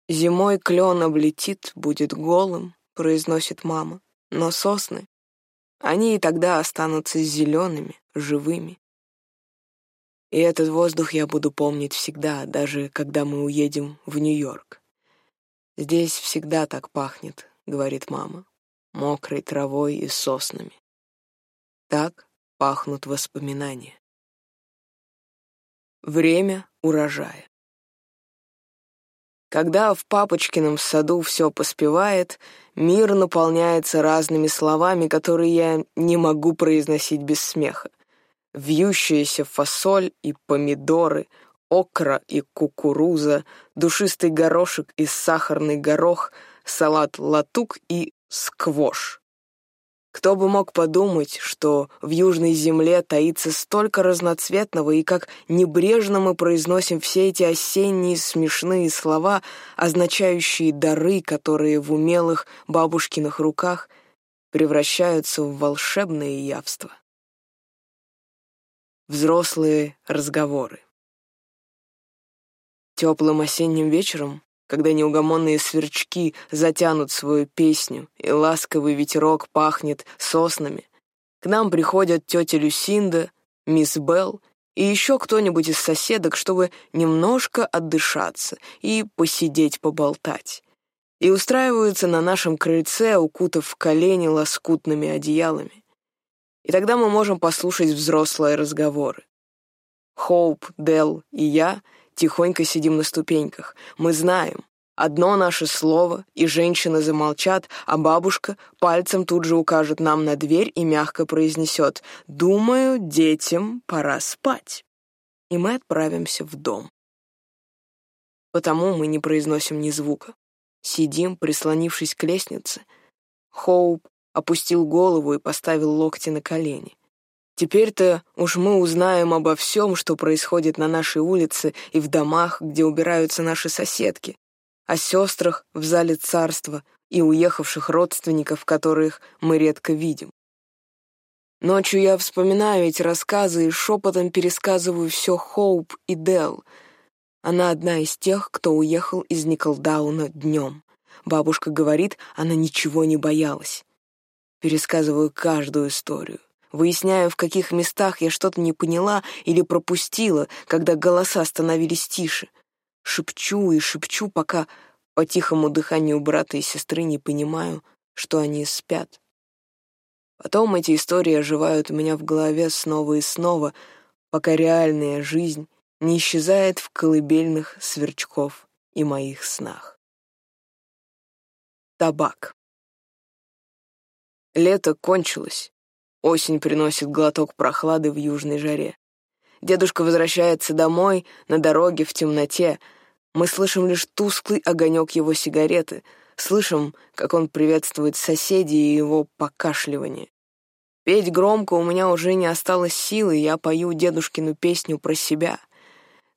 «Зимой клен облетит, будет голым», — произносит мама, «но сосны они и тогда останутся зелеными, живыми. И этот воздух я буду помнить всегда, даже когда мы уедем в Нью-Йорк. «Здесь всегда так пахнет», — говорит мама, мокрой травой и соснами. Так пахнут воспоминания. Время урожая. Когда в папочкином саду все поспевает, мир наполняется разными словами, которые я не могу произносить без смеха. Вьющаяся фасоль и помидоры, окра и кукуруза, душистый горошек и сахарный горох, салат латук и сквош. Кто бы мог подумать, что в Южной земле таится столько разноцветного, и как небрежно мы произносим все эти осенние смешные слова, означающие дары, которые в умелых бабушкиных руках превращаются в волшебные явства. Взрослые разговоры. Теплым осенним вечером когда неугомонные сверчки затянут свою песню, и ласковый ветерок пахнет соснами. К нам приходят тетя Люсинда, мисс Белл и еще кто-нибудь из соседок, чтобы немножко отдышаться и посидеть поболтать. И устраиваются на нашем крыльце, укутав колени лоскутными одеялами. И тогда мы можем послушать взрослые разговоры. Хоуп, Дел и я — Тихонько сидим на ступеньках. Мы знаем. Одно наше слово, и женщины замолчат, а бабушка пальцем тут же укажет нам на дверь и мягко произнесет «Думаю, детям пора спать». И мы отправимся в дом. Потому мы не произносим ни звука. Сидим, прислонившись к лестнице. Хоуп опустил голову и поставил локти на колени. Теперь-то уж мы узнаем обо всем, что происходит на нашей улице и в домах, где убираются наши соседки, о сестрах в зале царства и уехавших родственников, которых мы редко видим. Ночью я вспоминаю эти рассказы и шепотом пересказываю все Хоуп и Дел. Она одна из тех, кто уехал из Николдауна днем. Бабушка говорит, она ничего не боялась. Пересказываю каждую историю. Выясняю, в каких местах я что-то не поняла или пропустила, когда голоса становились тише. Шепчу и шепчу, пока по тихому дыханию брата и сестры не понимаю, что они спят. Потом эти истории оживают у меня в голове снова и снова, пока реальная жизнь не исчезает в колыбельных сверчков и моих снах. Табак. Лето кончилось, Осень приносит глоток прохлады в южной жаре. Дедушка возвращается домой, на дороге, в темноте. Мы слышим лишь тусклый огонек его сигареты, слышим, как он приветствует соседей и его покашливание. Петь громко у меня уже не осталось силы, я пою дедушкину песню про себя.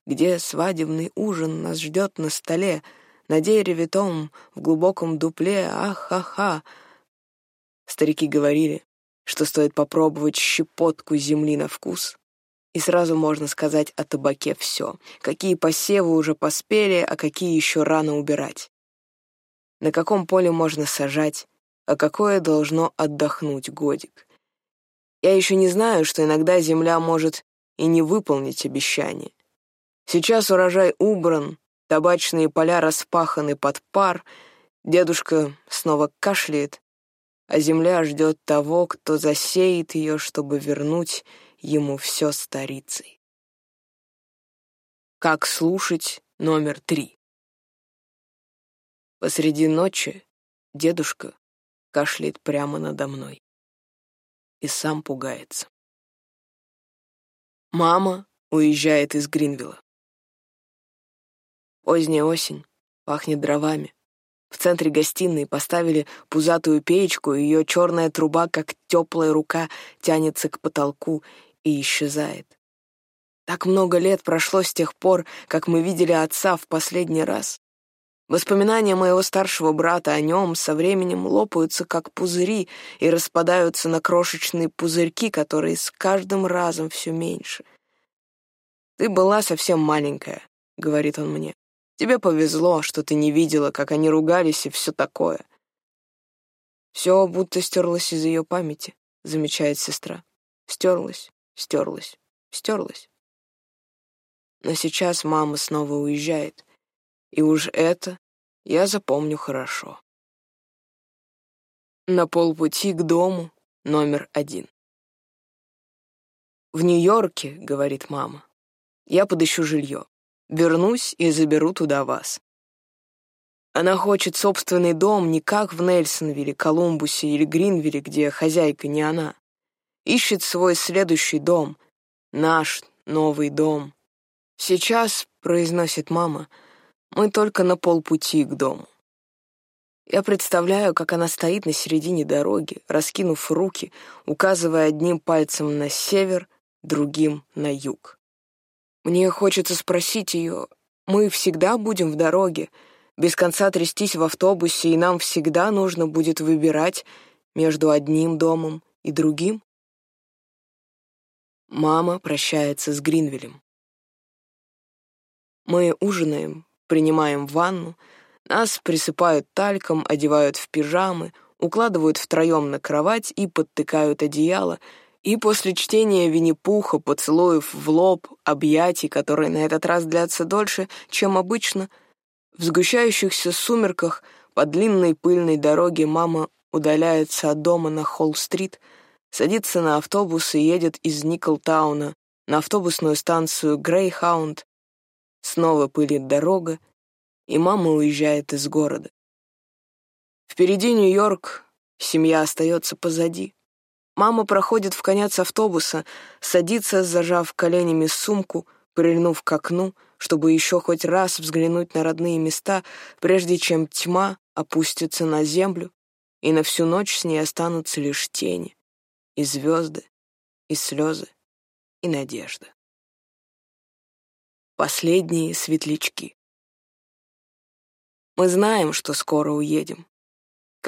Где свадебный ужин нас ждет на столе, на дереве том, в глубоком дупле, ах-ха-ха. Старики говорили, что стоит попробовать щепотку земли на вкус, и сразу можно сказать о табаке все, какие посевы уже поспели, а какие еще рано убирать. на каком поле можно сажать, а какое должно отдохнуть годик. Я еще не знаю, что иногда земля может и не выполнить обещание. Сейчас урожай убран, табачные поля распаханы под пар, дедушка снова кашляет, а земля ждет того, кто засеет ее, чтобы вернуть ему все старицей. Как слушать номер три? Посреди ночи дедушка кашляет прямо надо мной и сам пугается. Мама уезжает из Гринвилла. Поздняя осень, пахнет дровами. В центре гостиной поставили пузатую печку, и ее черная труба, как теплая рука, тянется к потолку и исчезает. Так много лет прошло с тех пор, как мы видели отца в последний раз. Воспоминания моего старшего брата о нем со временем лопаются, как пузыри, и распадаются на крошечные пузырьки, которые с каждым разом все меньше. «Ты была совсем маленькая», — говорит он мне. «Тебе повезло, что ты не видела, как они ругались и все такое». «Все будто стерлось из ее памяти», — замечает сестра. «Стерлось, стерлось, стерлось». Но сейчас мама снова уезжает, и уж это я запомню хорошо. На полпути к дому номер один. «В Нью-Йорке, — говорит мама, — я подыщу жилье. Вернусь и заберу туда вас. Она хочет собственный дом не как в Нельсонвилле, Колумбусе или Гринвилле, где хозяйка не она. Ищет свой следующий дом, наш новый дом. Сейчас, — произносит мама, — мы только на полпути к дому. Я представляю, как она стоит на середине дороги, раскинув руки, указывая одним пальцем на север, другим — на юг. Мне хочется спросить ее, мы всегда будем в дороге, без конца трястись в автобусе, и нам всегда нужно будет выбирать между одним домом и другим? Мама прощается с Гринвиллем. Мы ужинаем, принимаем ванну, нас присыпают тальком, одевают в пижамы, укладывают втроем на кровать и подтыкают одеяло, и после чтения Винни-Пуха, поцелуев в лоб, объятий, которые на этот раз длятся дольше, чем обычно, в сгущающихся сумерках по длинной пыльной дороге мама удаляется от дома на Холл-стрит, садится на автобус и едет из Николтауна на автобусную станцию Грейхаунд, Снова пылит дорога, и мама уезжает из города. Впереди Нью-Йорк, семья остается позади. Мама проходит в конец автобуса, садится, зажав коленями сумку, прильнув к окну, чтобы еще хоть раз взглянуть на родные места, прежде чем тьма опустится на землю, и на всю ночь с ней останутся лишь тени, и звезды, и слезы, и надежда. Последние светлячки. Мы знаем, что скоро уедем.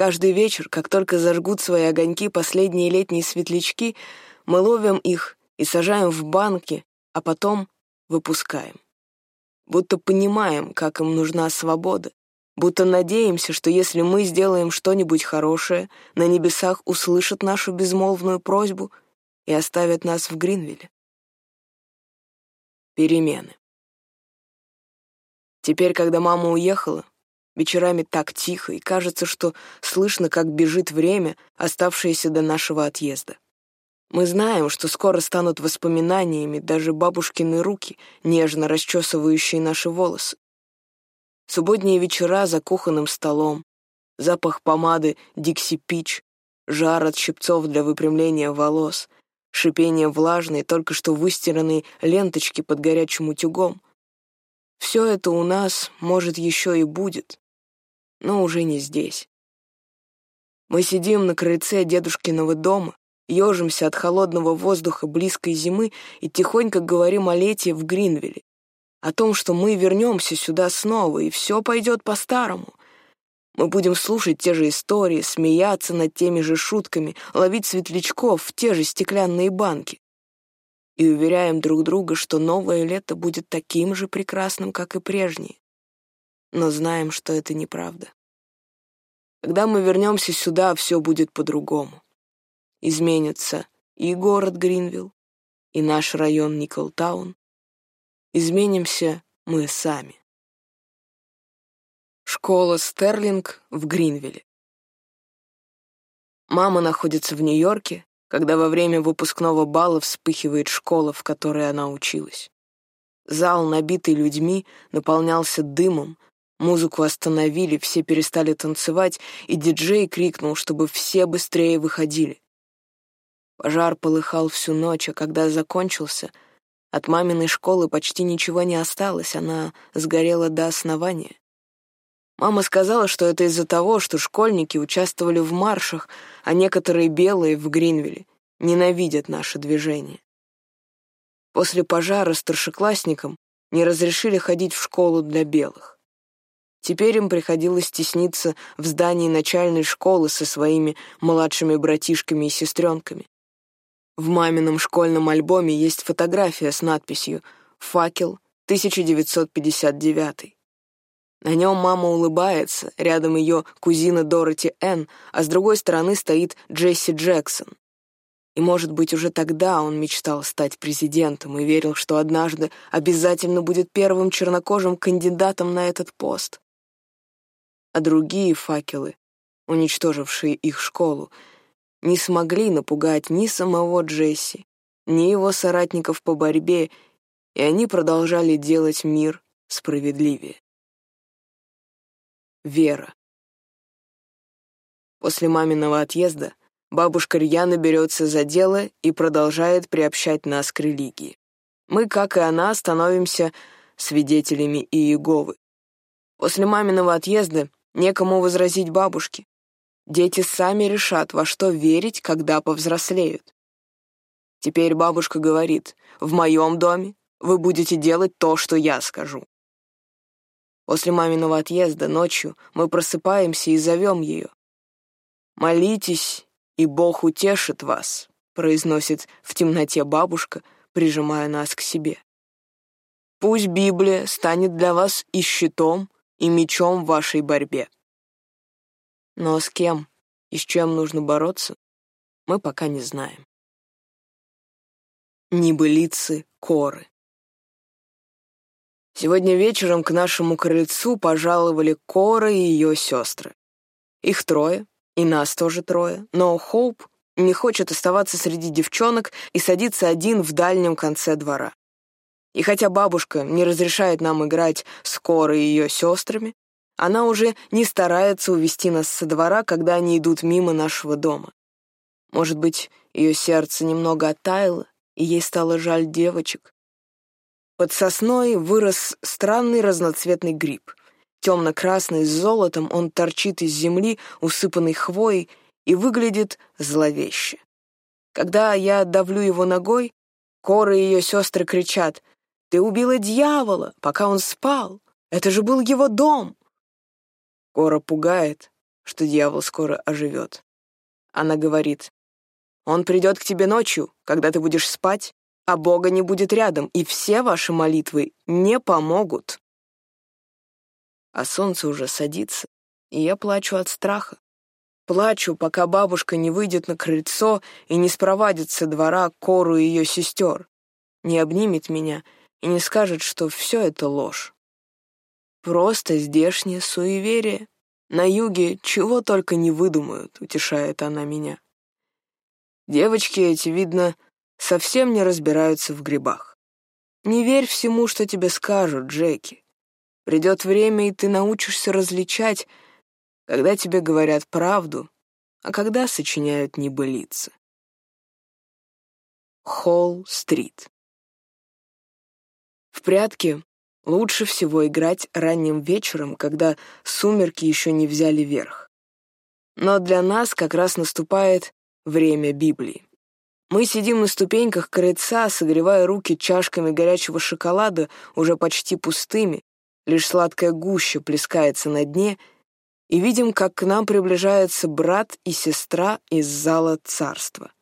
Каждый вечер, как только зажгут свои огоньки последние летние светлячки, мы ловим их и сажаем в банки, а потом выпускаем. Будто понимаем, как им нужна свобода, будто надеемся, что если мы сделаем что-нибудь хорошее, на небесах услышат нашу безмолвную просьбу и оставят нас в Гринвилле. Перемены. Теперь, когда мама уехала, вечерами так тихо, и кажется, что слышно, как бежит время, оставшееся до нашего отъезда. Мы знаем, что скоро станут воспоминаниями даже бабушкины руки, нежно расчесывающие наши волосы. Субботние вечера за кухонным столом, запах помады Дикси Пич, жар от щипцов для выпрямления волос, шипение влажной, только что выстиранной ленточки под горячим утюгом — все это у нас, может, еще и будет, но уже не здесь. Мы сидим на крыльце дедушкиного дома, ежимся от холодного воздуха близкой зимы и тихонько говорим о лете в Гринвилле, о том, что мы вернемся сюда снова, и все пойдет по-старому. Мы будем слушать те же истории, смеяться над теми же шутками, ловить светлячков в те же стеклянные банки и уверяем друг друга, что новое лето будет таким же прекрасным, как и прежнее. Но знаем, что это неправда. Когда мы вернемся сюда, все будет по-другому. Изменится и город Гринвилл, и наш район Николтаун. Изменимся мы сами. Школа Стерлинг в Гринвилле. Мама находится в Нью-Йорке, когда во время выпускного бала вспыхивает школа, в которой она училась. Зал, набитый людьми, наполнялся дымом, музыку остановили, все перестали танцевать, и диджей крикнул, чтобы все быстрее выходили. Пожар полыхал всю ночь, а когда закончился, от маминой школы почти ничего не осталось, она сгорела до основания. Мама сказала, что это из-за того, что школьники участвовали в маршах, а некоторые белые в Гринвилле ненавидят наше движение. После пожара старшеклассникам не разрешили ходить в школу для белых. Теперь им приходилось тесниться в здании начальной школы со своими младшими братишками и сестренками. В мамином школьном альбоме есть фотография с надписью «Факел, 1959». На нем мама улыбается, рядом ее кузина Дороти Энн, а с другой стороны стоит Джесси Джексон. И, может быть, уже тогда он мечтал стать президентом и верил, что однажды обязательно будет первым чернокожим кандидатом на этот пост. А другие факелы, уничтожившие их школу, не смогли напугать ни самого Джесси, ни его соратников по борьбе, и они продолжали делать мир справедливее. Вера. После маминого отъезда бабушка рьяно берется за дело и продолжает приобщать нас к религии. Мы, как и она, становимся свидетелями Иеговы. После маминого отъезда некому возразить бабушке. Дети сами решат, во что верить, когда повзрослеют. Теперь бабушка говорит, в моем доме вы будете делать то, что я скажу. После маминого отъезда ночью мы просыпаемся и зовем ее. «Молитесь, и Бог утешит вас», — произносит в темноте бабушка, прижимая нас к себе. «Пусть Библия станет для вас и щитом, и мечом в вашей борьбе». Но с кем и с чем нужно бороться, мы пока не знаем. Небылицы Коры Сегодня вечером к нашему крыльцу пожаловали Кора и ее сестры. Их трое, и нас тоже трое, но Хоуп не хочет оставаться среди девчонок и садиться один в дальнем конце двора. И хотя бабушка не разрешает нам играть с Корой и ее сестрами, она уже не старается увести нас со двора, когда они идут мимо нашего дома. Может быть, ее сердце немного оттаяло, и ей стало жаль девочек, под сосной вырос странный разноцветный гриб. Темно-красный с золотом он торчит из земли, усыпанный хвоей, и выглядит зловеще. Когда я давлю его ногой, Кора и ее сестры кричат «Ты убила дьявола, пока он спал! Это же был его дом!» Кора пугает, что дьявол скоро оживет. Она говорит «Он придет к тебе ночью, когда ты будешь спать, а Бога не будет рядом, и все ваши молитвы не помогут. А солнце уже садится, и я плачу от страха. Плачу, пока бабушка не выйдет на крыльцо и не спровадит со двора Кору и ее сестер, не обнимет меня и не скажет, что все это ложь. Просто здешнее суеверие. На юге чего только не выдумают, утешает она меня. Девочки эти, видно, совсем не разбираются в грибах. Не верь всему, что тебе скажут, Джеки. Придет время, и ты научишься различать, когда тебе говорят правду, а когда сочиняют небылицы. Холл-стрит В прятки лучше всего играть ранним вечером, когда сумерки еще не взяли верх. Но для нас как раз наступает время Библии. Мы сидим на ступеньках крыльца, согревая руки чашками горячего шоколада, уже почти пустыми, лишь сладкая гуща плескается на дне, и видим, как к нам приближаются брат и сестра из зала царства.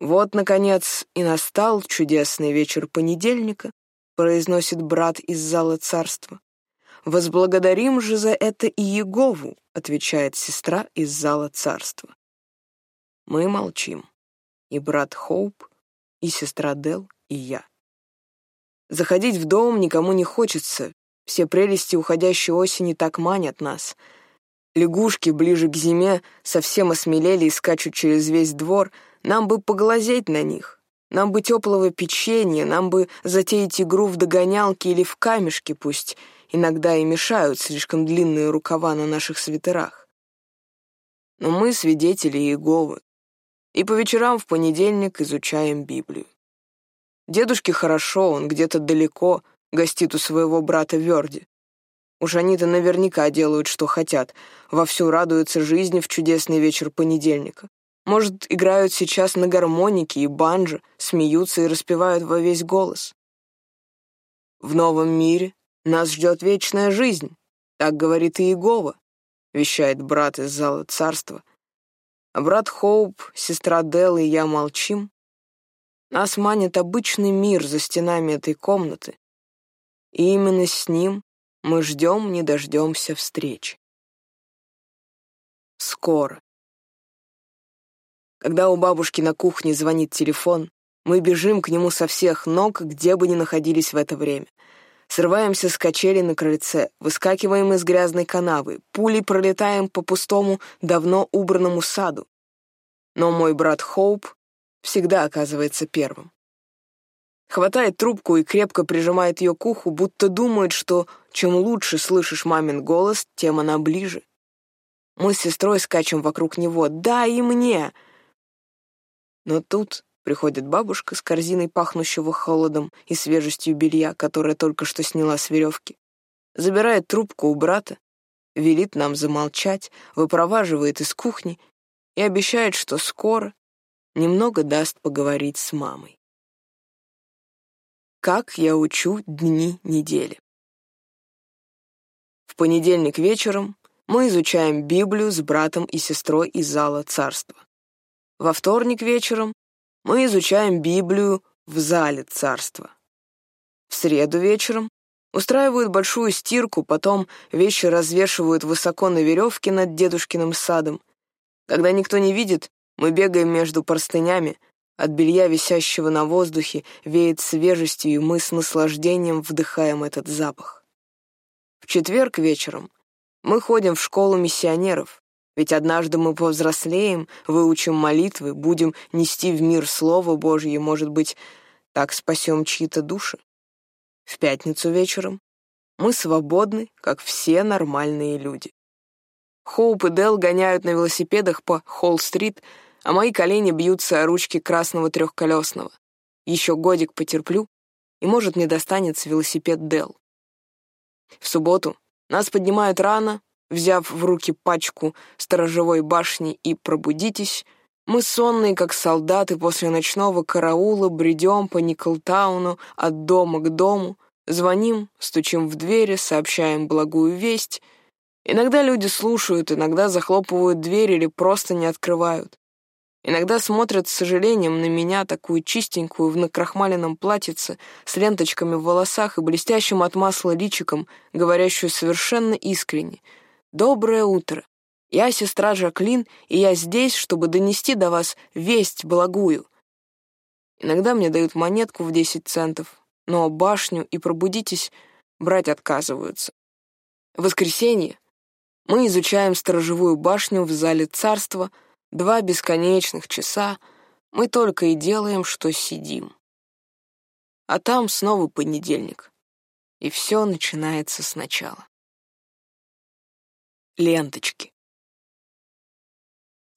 «Вот, наконец, и настал чудесный вечер понедельника», произносит брат из зала царства. «Возблагодарим же за это и Егову, отвечает сестра из зала царства. Мы молчим. И брат Хоуп, и сестра Дел, и я. Заходить в дом никому не хочется. Все прелести уходящей осени так манят нас. Лягушки ближе к зиме совсем осмелели и скачут через весь двор. Нам бы поглазеть на них. Нам бы теплого печенья, нам бы затеять игру в догонялки или в камешки, пусть иногда и мешают слишком длинные рукава на наших свитерах. Но мы свидетели Иеговы, и по вечерам в понедельник изучаем Библию. Дедушке хорошо, он где-то далеко, гостит у своего брата Верди. Уж они-то наверняка делают, что хотят, вовсю радуются жизни в чудесный вечер понедельника. Может, играют сейчас на гармонике и банджо, смеются и распевают во весь голос. В новом мире нас ждет вечная жизнь, так говорит Иегова, вещает брат из зала царства. Брат Хоуп, сестра Дел и я молчим, нас манит обычный мир за стенами этой комнаты, и именно с ним мы ждем, не дождемся встречи. Скоро. Когда у бабушки на кухне звонит телефон, мы бежим к нему со всех ног, где бы ни находились в это время. Срываемся с качели на крыльце, выскакиваем из грязной канавы, пулей пролетаем по пустому, давно убранному саду. Но мой брат Хоуп всегда оказывается первым. Хватает трубку и крепко прижимает ее к уху, будто думает, что чем лучше слышишь мамин голос, тем она ближе. Мы с сестрой скачем вокруг него. «Да, и мне!» Но тут приходит бабушка с корзиной пахнущего холодом и свежестью белья, которое только что сняла с веревки. Забирает трубку у брата, велит нам замолчать, выпроваживает из кухни и обещает, что скоро немного даст поговорить с мамой. Как я учу дни недели? В понедельник вечером мы изучаем Библию с братом и сестрой из зала царства. Во вторник вечером мы изучаем Библию в зале царства. В среду вечером устраивают большую стирку, потом вещи развешивают высоко на веревке над дедушкиным садом. Когда никто не видит, мы бегаем между простынями, от белья, висящего на воздухе, веет свежестью, и мы с наслаждением вдыхаем этот запах. В четверг вечером мы ходим в школу миссионеров, ведь однажды мы повзрослеем, выучим молитвы, будем нести в мир Слово Божье, может быть, так спасем чьи-то души. В пятницу вечером мы свободны, как все нормальные люди. Хоуп и Дел гоняют на велосипедах по Холл-стрит, а мои колени бьются о ручки красного трехколесного. Еще годик потерплю, и, может, мне достанется велосипед Дел. В субботу нас поднимают рано, взяв в руки пачку сторожевой башни и «Пробудитесь», мы сонные, как солдаты после ночного караула, бредем по Николтауну от дома к дому, звоним, стучим в двери, сообщаем благую весть. Иногда люди слушают, иногда захлопывают дверь или просто не открывают. Иногда смотрят с сожалением на меня, такую чистенькую, в накрахмаленном платьице, с ленточками в волосах и блестящим от масла личиком, говорящую совершенно искренне. «Доброе утро. Я сестра Жаклин, и я здесь, чтобы донести до вас весть благую». Иногда мне дают монетку в десять центов, но башню и пробудитесь брать отказываются. В воскресенье мы изучаем сторожевую башню в зале царства — Два бесконечных часа мы только и делаем, что сидим. А там снова понедельник, и все начинается сначала. Ленточки.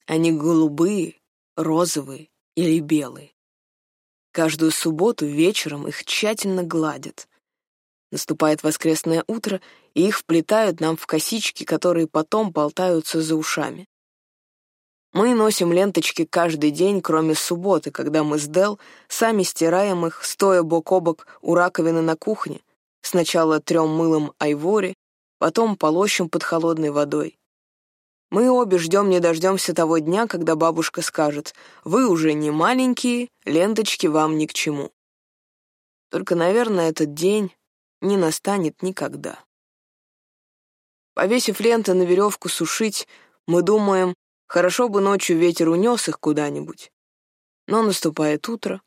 Они голубые, розовые или белые. Каждую субботу вечером их тщательно гладят. Наступает воскресное утро, и их вплетают нам в косички, которые потом болтаются за ушами. Мы носим ленточки каждый день, кроме субботы, когда мы с Дел сами стираем их, стоя бок о бок у раковины на кухне. Сначала трем мылом айвори, потом полощем под холодной водой. Мы обе ждем не дождемся того дня, когда бабушка скажет, «Вы уже не маленькие, ленточки вам ни к чему». Только, наверное, этот день не настанет никогда. Повесив ленты на веревку сушить, мы думаем, хорошо бы ночью ветер унес их куда-нибудь. Но наступает утро,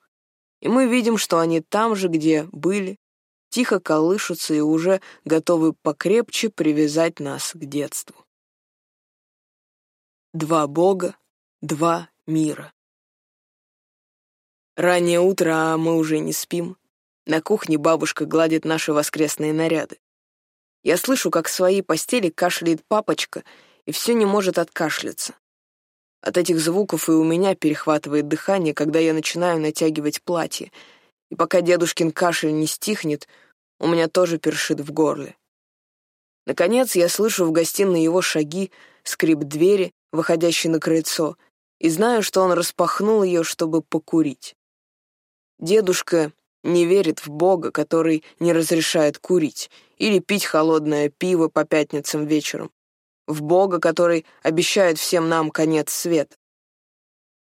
и мы видим, что они там же, где были, тихо колышутся и уже готовы покрепче привязать нас к детству. Два Бога, два мира. Раннее утро, а мы уже не спим. На кухне бабушка гладит наши воскресные наряды. Я слышу, как в своей постели кашляет папочка и все не может откашляться. От этих звуков и у меня перехватывает дыхание, когда я начинаю натягивать платье, и пока дедушкин кашель не стихнет, у меня тоже першит в горле. Наконец я слышу в гостиной его шаги, скрип двери, выходящей на крыльцо, и знаю, что он распахнул ее, чтобы покурить. Дедушка не верит в Бога, который не разрешает курить или пить холодное пиво по пятницам вечером, в Бога, который обещает всем нам конец света.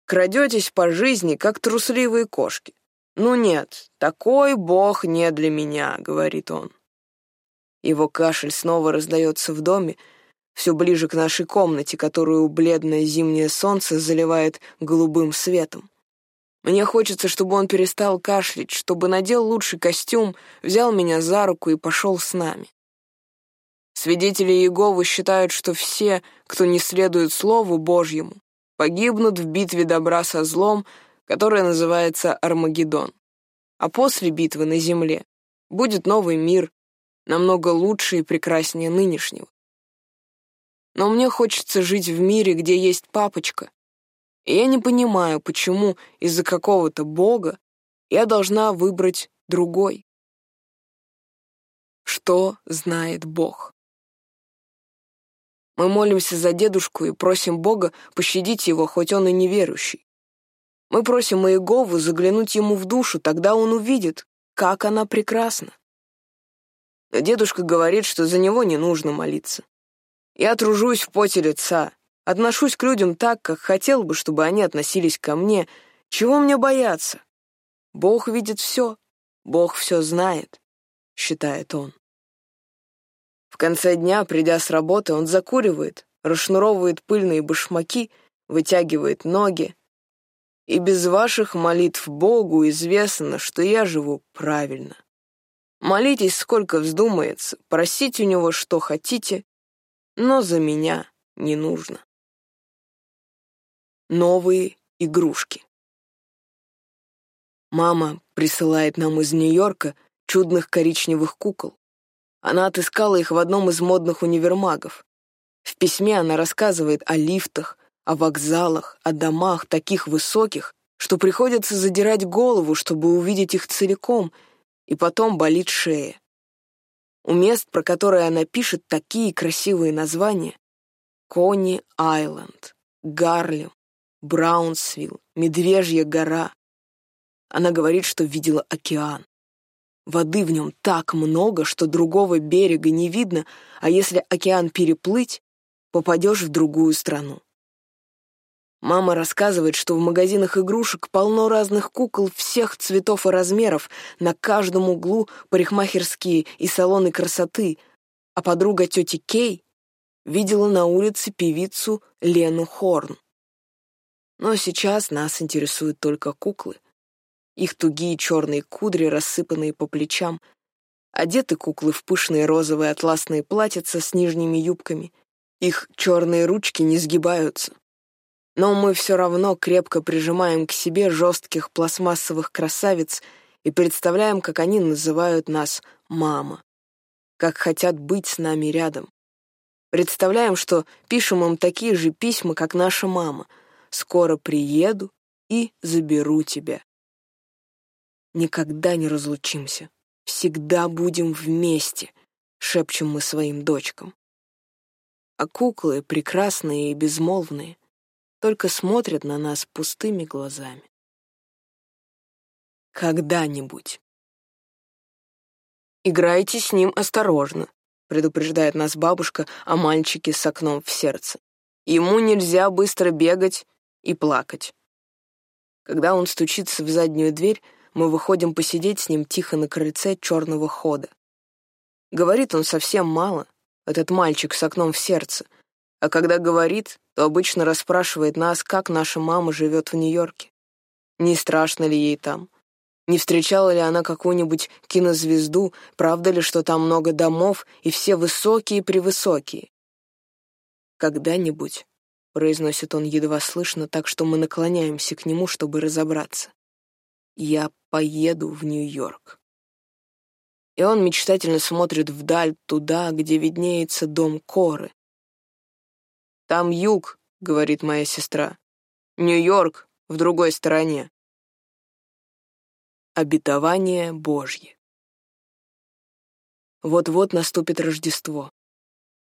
Крадетесь по жизни, как трусливые кошки. «Ну нет, такой Бог не для меня», — говорит он. Его кашель снова раздается в доме, все ближе к нашей комнате, которую бледное зимнее солнце заливает голубым светом. Мне хочется, чтобы он перестал кашлять, чтобы надел лучший костюм, взял меня за руку и пошел с нами. Свидетели Иеговы считают, что все, кто не следует Слову Божьему, погибнут в битве добра со злом, которая называется Армагеддон. А после битвы на земле будет новый мир, намного лучше и прекраснее нынешнего. Но мне хочется жить в мире, где есть папочка, и я не понимаю, почему из-за какого-то бога я должна выбрать другой. Что знает Бог? Мы молимся за дедушку и просим Бога пощадить его, хоть он и неверующий. Мы просим Иегову заглянуть ему в душу, тогда он увидит, как она прекрасна. Но дедушка говорит, что за него не нужно молиться. Я тружусь в поте лица, Отношусь к людям так, как хотел бы, чтобы они относились ко мне. Чего мне бояться? Бог видит все, Бог все знает, считает он. В конце дня, придя с работы, он закуривает, расшнуровывает пыльные башмаки, вытягивает ноги. И без ваших молитв Богу известно, что я живу правильно. Молитесь, сколько вздумается, просите у него, что хотите, но за меня не нужно новые игрушки. Мама присылает нам из Нью-Йорка чудных коричневых кукол. Она отыскала их в одном из модных универмагов. В письме она рассказывает о лифтах, о вокзалах, о домах таких высоких, что приходится задирать голову, чтобы увидеть их целиком, и потом болит шея. У мест, про которые она пишет такие красивые названия — Кони-Айленд, Гарлем, Браунсвилл, Медвежья гора. Она говорит, что видела океан. Воды в нем так много, что другого берега не видно, а если океан переплыть, попадешь в другую страну. Мама рассказывает, что в магазинах игрушек полно разных кукол всех цветов и размеров, на каждом углу парикмахерские и салоны красоты, а подруга тети Кей видела на улице певицу Лену Хорн. Но сейчас нас интересуют только куклы. Их тугие черные кудри, рассыпанные по плечам. Одеты куклы в пышные розовые атласные платьица с нижними юбками. Их черные ручки не сгибаются. Но мы все равно крепко прижимаем к себе жестких пластмассовых красавиц и представляем, как они называют нас «мама», как хотят быть с нами рядом. Представляем, что пишем им такие же письма, как наша мама — Скоро приеду и заберу тебя. Никогда не разлучимся. Всегда будем вместе, шепчем мы своим дочкам. А куклы, прекрасные и безмолвные, только смотрят на нас пустыми глазами. Когда-нибудь. «Играйте с ним осторожно», — предупреждает нас бабушка о мальчике с окном в сердце. «Ему нельзя быстро бегать и плакать. Когда он стучится в заднюю дверь, мы выходим посидеть с ним тихо на крыльце черного хода. Говорит он совсем мало, этот мальчик с окном в сердце, а когда говорит, то обычно расспрашивает нас, как наша мама живет в Нью-Йорке. Не страшно ли ей там? Не встречала ли она какую-нибудь кинозвезду, правда ли, что там много домов и все высокие-превысокие? «Когда-нибудь», — произносит он едва слышно, так что мы наклоняемся к нему, чтобы разобраться, «я поеду в Нью-Йорк». И он мечтательно смотрит вдаль, туда, где виднеется дом Коры. «Там юг», — говорит моя сестра. «Нью-Йорк в другой стороне». Обетование Божье. Вот-вот наступит Рождество.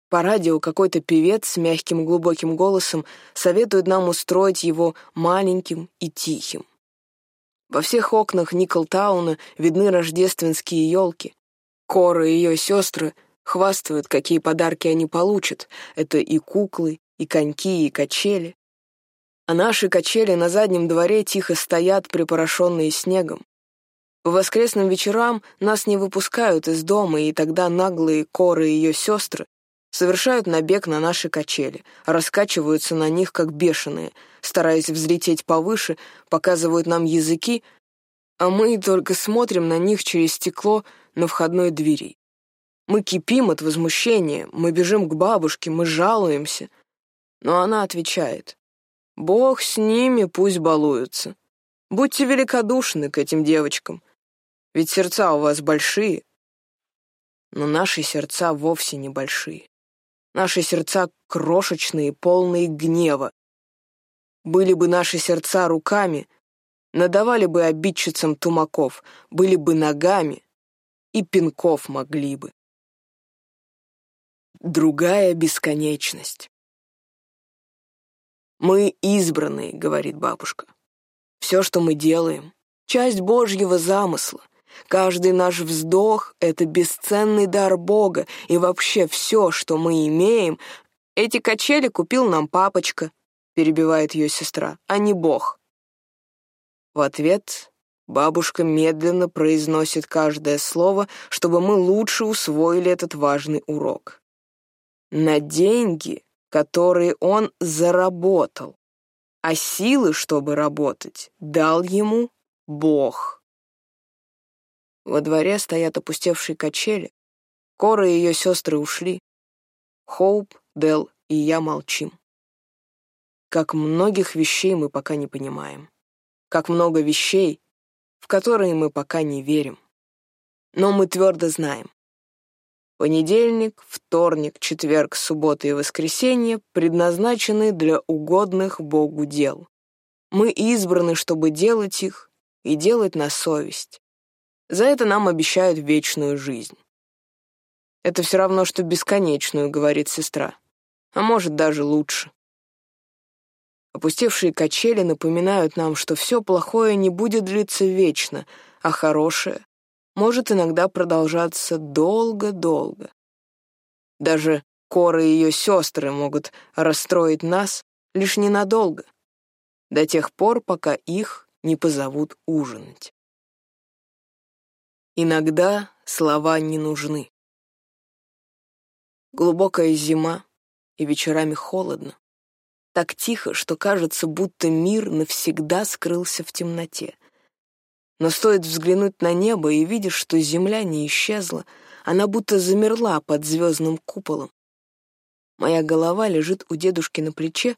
По радио какой-то певец с мягким глубоким голосом советует нам устроить его маленьким и тихим. Во всех окнах Николтауна видны рождественские елки. Кора и ее сестры хвастают, какие подарки они получат. Это и куклы, и коньки, и качели. А наши качели на заднем дворе тихо стоят, припорошенные снегом. По воскресным вечерам нас не выпускают из дома, и тогда наглые коры и ее сестры совершают набег на наши качели, раскачиваются на них, как бешеные, стараясь взлететь повыше, показывают нам языки, а мы только смотрим на них через стекло на входной двери. Мы кипим от возмущения, мы бежим к бабушке, мы жалуемся. Но она отвечает, «Бог с ними, пусть балуются. Будьте великодушны к этим девочкам. Ведь сердца у вас большие. Но наши сердца вовсе не большие. Наши сердца крошечные, полные гнева. Были бы наши сердца руками, надавали бы обидчицам тумаков, были бы ногами, и пинков могли бы. Другая бесконечность. «Мы избранные», — говорит бабушка. «Все, что мы делаем, — часть Божьего замысла. Каждый наш вздох — это бесценный дар Бога, и вообще все, что мы имеем, эти качели купил нам папочка, перебивает ее сестра, а не Бог. В ответ бабушка медленно произносит каждое слово, чтобы мы лучше усвоили этот важный урок. На деньги, которые он заработал, а силы, чтобы работать, дал ему Бог. Во дворе стоят опустевшие качели. Кора и ее сестры ушли. Хоуп, Дел и я молчим. Как многих вещей мы пока не понимаем. Как много вещей, в которые мы пока не верим. Но мы твердо знаем. Понедельник, вторник, четверг, суббота и воскресенье предназначены для угодных Богу дел. Мы избраны, чтобы делать их и делать на совесть. За это нам обещают вечную жизнь. Это все равно, что бесконечную, говорит сестра. А может, даже лучше. Опустевшие качели напоминают нам, что все плохое не будет длиться вечно, а хорошее может иногда продолжаться долго-долго. Даже Кора и ее сестры могут расстроить нас лишь ненадолго, до тех пор, пока их не позовут ужинать. Иногда слова не нужны. Глубокая зима, и вечерами холодно. Так тихо, что кажется, будто мир навсегда скрылся в темноте. Но стоит взглянуть на небо, и видишь, что земля не исчезла, она будто замерла под звездным куполом. Моя голова лежит у дедушки на плече,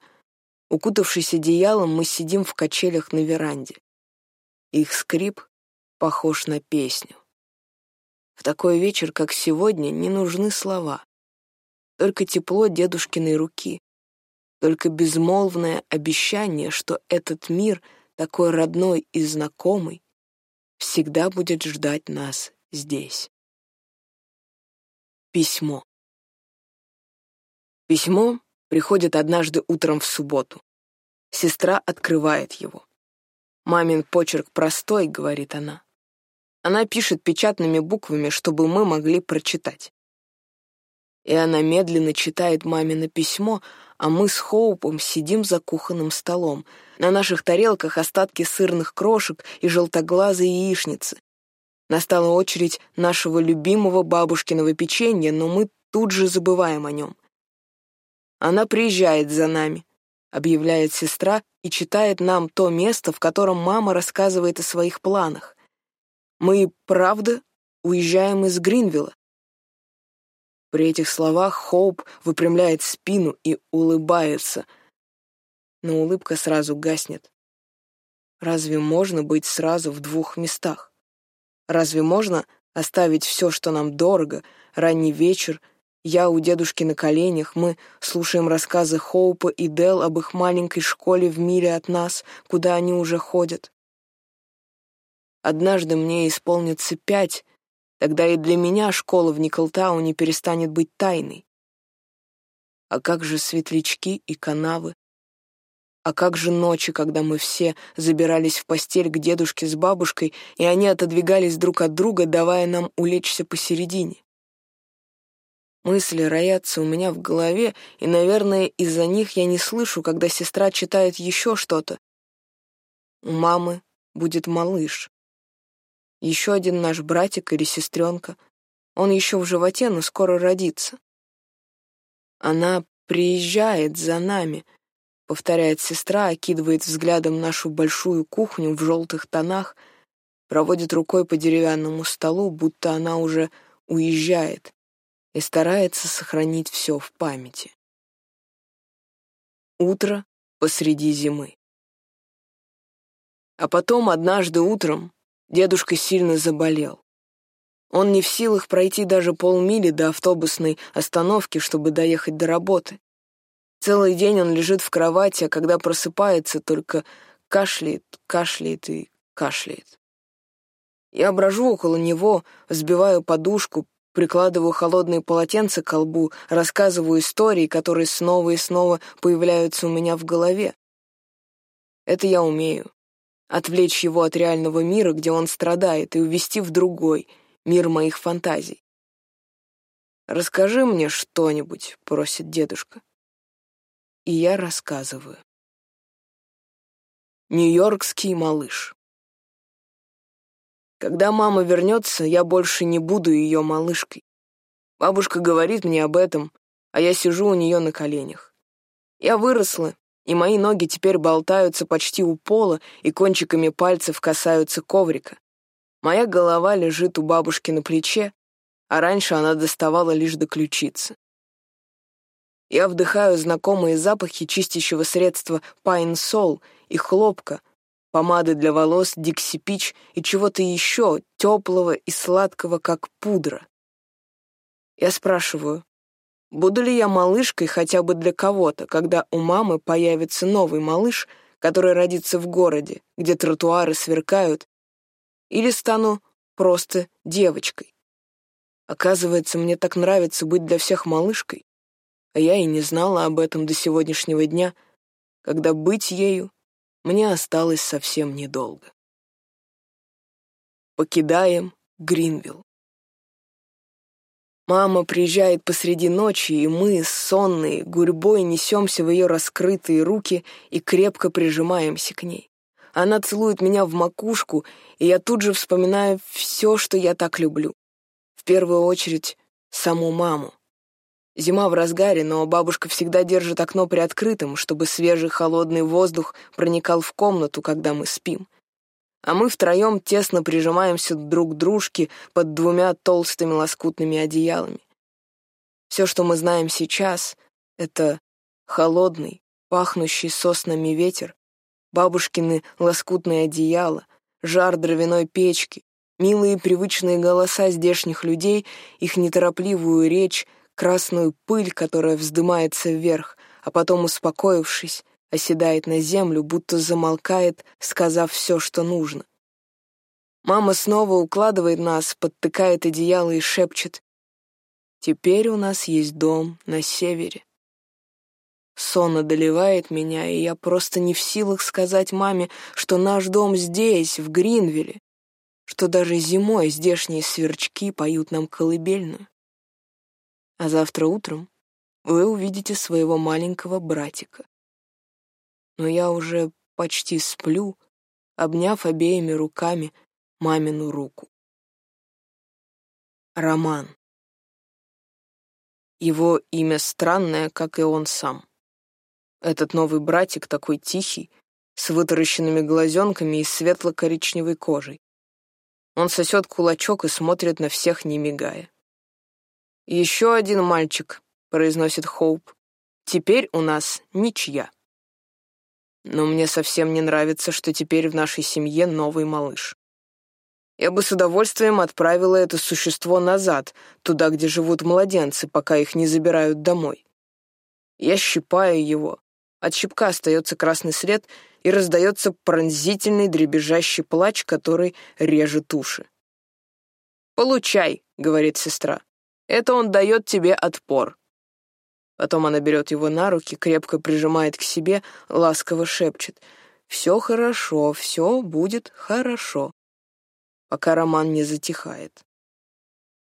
укутавшись одеялом, мы сидим в качелях на веранде. Их скрип похож на песню. В такой вечер, как сегодня, не нужны слова. Только тепло дедушкиной руки. Только безмолвное обещание, что этот мир, такой родной и знакомый, всегда будет ждать нас здесь. Письмо. Письмо приходит однажды утром в субботу. Сестра открывает его. «Мамин почерк простой», — говорит она. Она пишет печатными буквами, чтобы мы могли прочитать. И она медленно читает мамино письмо, а мы с Хоупом сидим за кухонным столом. На наших тарелках остатки сырных крошек и желтоглазые яичницы. Настала очередь нашего любимого бабушкиного печенья, но мы тут же забываем о нем. Она приезжает за нами, объявляет сестра и читает нам то место, в котором мама рассказывает о своих планах. Мы, правда, уезжаем из Гринвилла. При этих словах Хоуп выпрямляет спину и улыбается, но улыбка сразу гаснет. Разве можно быть сразу в двух местах? Разве можно оставить все, что нам дорого, ранний вечер — я у дедушки на коленях, мы слушаем рассказы Хоупа и Дел об их маленькой школе в мире от нас, куда они уже ходят. Однажды мне исполнится пять, тогда и для меня школа в Николтауне перестанет быть тайной. А как же светлячки и канавы? А как же ночи, когда мы все забирались в постель к дедушке с бабушкой, и они отодвигались друг от друга, давая нам улечься посередине? Мысли роятся у меня в голове, и, наверное, из-за них я не слышу, когда сестра читает еще что-то. У мамы будет малыш. Еще один наш братик или сестренка. Он еще в животе, но скоро родится. Она приезжает за нами, повторяет сестра, окидывает взглядом нашу большую кухню в желтых тонах, проводит рукой по деревянному столу, будто она уже уезжает и старается сохранить все в памяти. Утро посреди зимы. А потом однажды утром дедушка сильно заболел. Он не в силах пройти даже полмили до автобусной остановки, чтобы доехать до работы. Целый день он лежит в кровати, а когда просыпается, только кашляет, кашляет и кашляет. Я брожу около него, взбиваю подушку, Прикладываю холодные полотенца к колбу, рассказываю истории, которые снова и снова появляются у меня в голове. Это я умею. Отвлечь его от реального мира, где он страдает, и увести в другой, мир моих фантазий. «Расскажи мне что-нибудь», — просит дедушка. И я рассказываю. Нью-Йоркский малыш. Когда мама вернется, я больше не буду ее малышкой. Бабушка говорит мне об этом, а я сижу у нее на коленях. Я выросла, и мои ноги теперь болтаются почти у пола и кончиками пальцев касаются коврика. Моя голова лежит у бабушки на плече, а раньше она доставала лишь до ключицы. Я вдыхаю знакомые запахи чистящего средства Pine Sol и хлопка — помады для волос, Дикси Пич и чего-то еще теплого и сладкого, как пудра. Я спрашиваю, буду ли я малышкой хотя бы для кого-то, когда у мамы появится новый малыш, который родится в городе, где тротуары сверкают, или стану просто девочкой. Оказывается, мне так нравится быть для всех малышкой, а я и не знала об этом до сегодняшнего дня, когда быть ею мне осталось совсем недолго. Покидаем Гринвилл. Мама приезжает посреди ночи, и мы, сонные, гурьбой несемся в ее раскрытые руки и крепко прижимаемся к ней. Она целует меня в макушку, и я тут же вспоминаю все, что я так люблю. В первую очередь, саму маму. Зима в разгаре, но бабушка всегда держит окно приоткрытым, чтобы свежий холодный воздух проникал в комнату, когда мы спим. А мы втроем тесно прижимаемся друг к дружке под двумя толстыми лоскутными одеялами. Все, что мы знаем сейчас, — это холодный, пахнущий соснами ветер, бабушкины лоскутные одеяла, жар дровяной печки, милые привычные голоса здешних людей, их неторопливую речь, красную пыль, которая вздымается вверх, а потом, успокоившись, оседает на землю, будто замолкает, сказав все, что нужно. Мама снова укладывает нас, подтыкает одеяло и шепчет. «Теперь у нас есть дом на севере». Сон одолевает меня, и я просто не в силах сказать маме, что наш дом здесь, в Гринвилле, что даже зимой здешние сверчки поют нам колыбельную а завтра утром вы увидите своего маленького братика. Но я уже почти сплю, обняв обеими руками мамину руку. Роман. Его имя странное, как и он сам. Этот новый братик такой тихий, с вытаращенными глазенками и светло-коричневой кожей. Он сосет кулачок и смотрит на всех, не мигая. «Еще один мальчик», — произносит Хоуп. «Теперь у нас ничья». Но мне совсем не нравится, что теперь в нашей семье новый малыш. Я бы с удовольствием отправила это существо назад, туда, где живут младенцы, пока их не забирают домой. Я щипаю его. От щипка остается красный след, и раздается пронзительный дребезжащий плач, который режет уши. «Получай», — говорит сестра. «Это он дает тебе отпор». Потом она берет его на руки, крепко прижимает к себе, ласково шепчет. «Все хорошо, все будет хорошо», пока роман не затихает.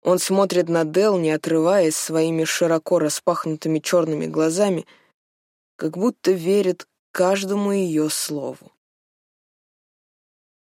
Он смотрит на Дел, не отрываясь своими широко распахнутыми черными глазами, как будто верит каждому ее слову.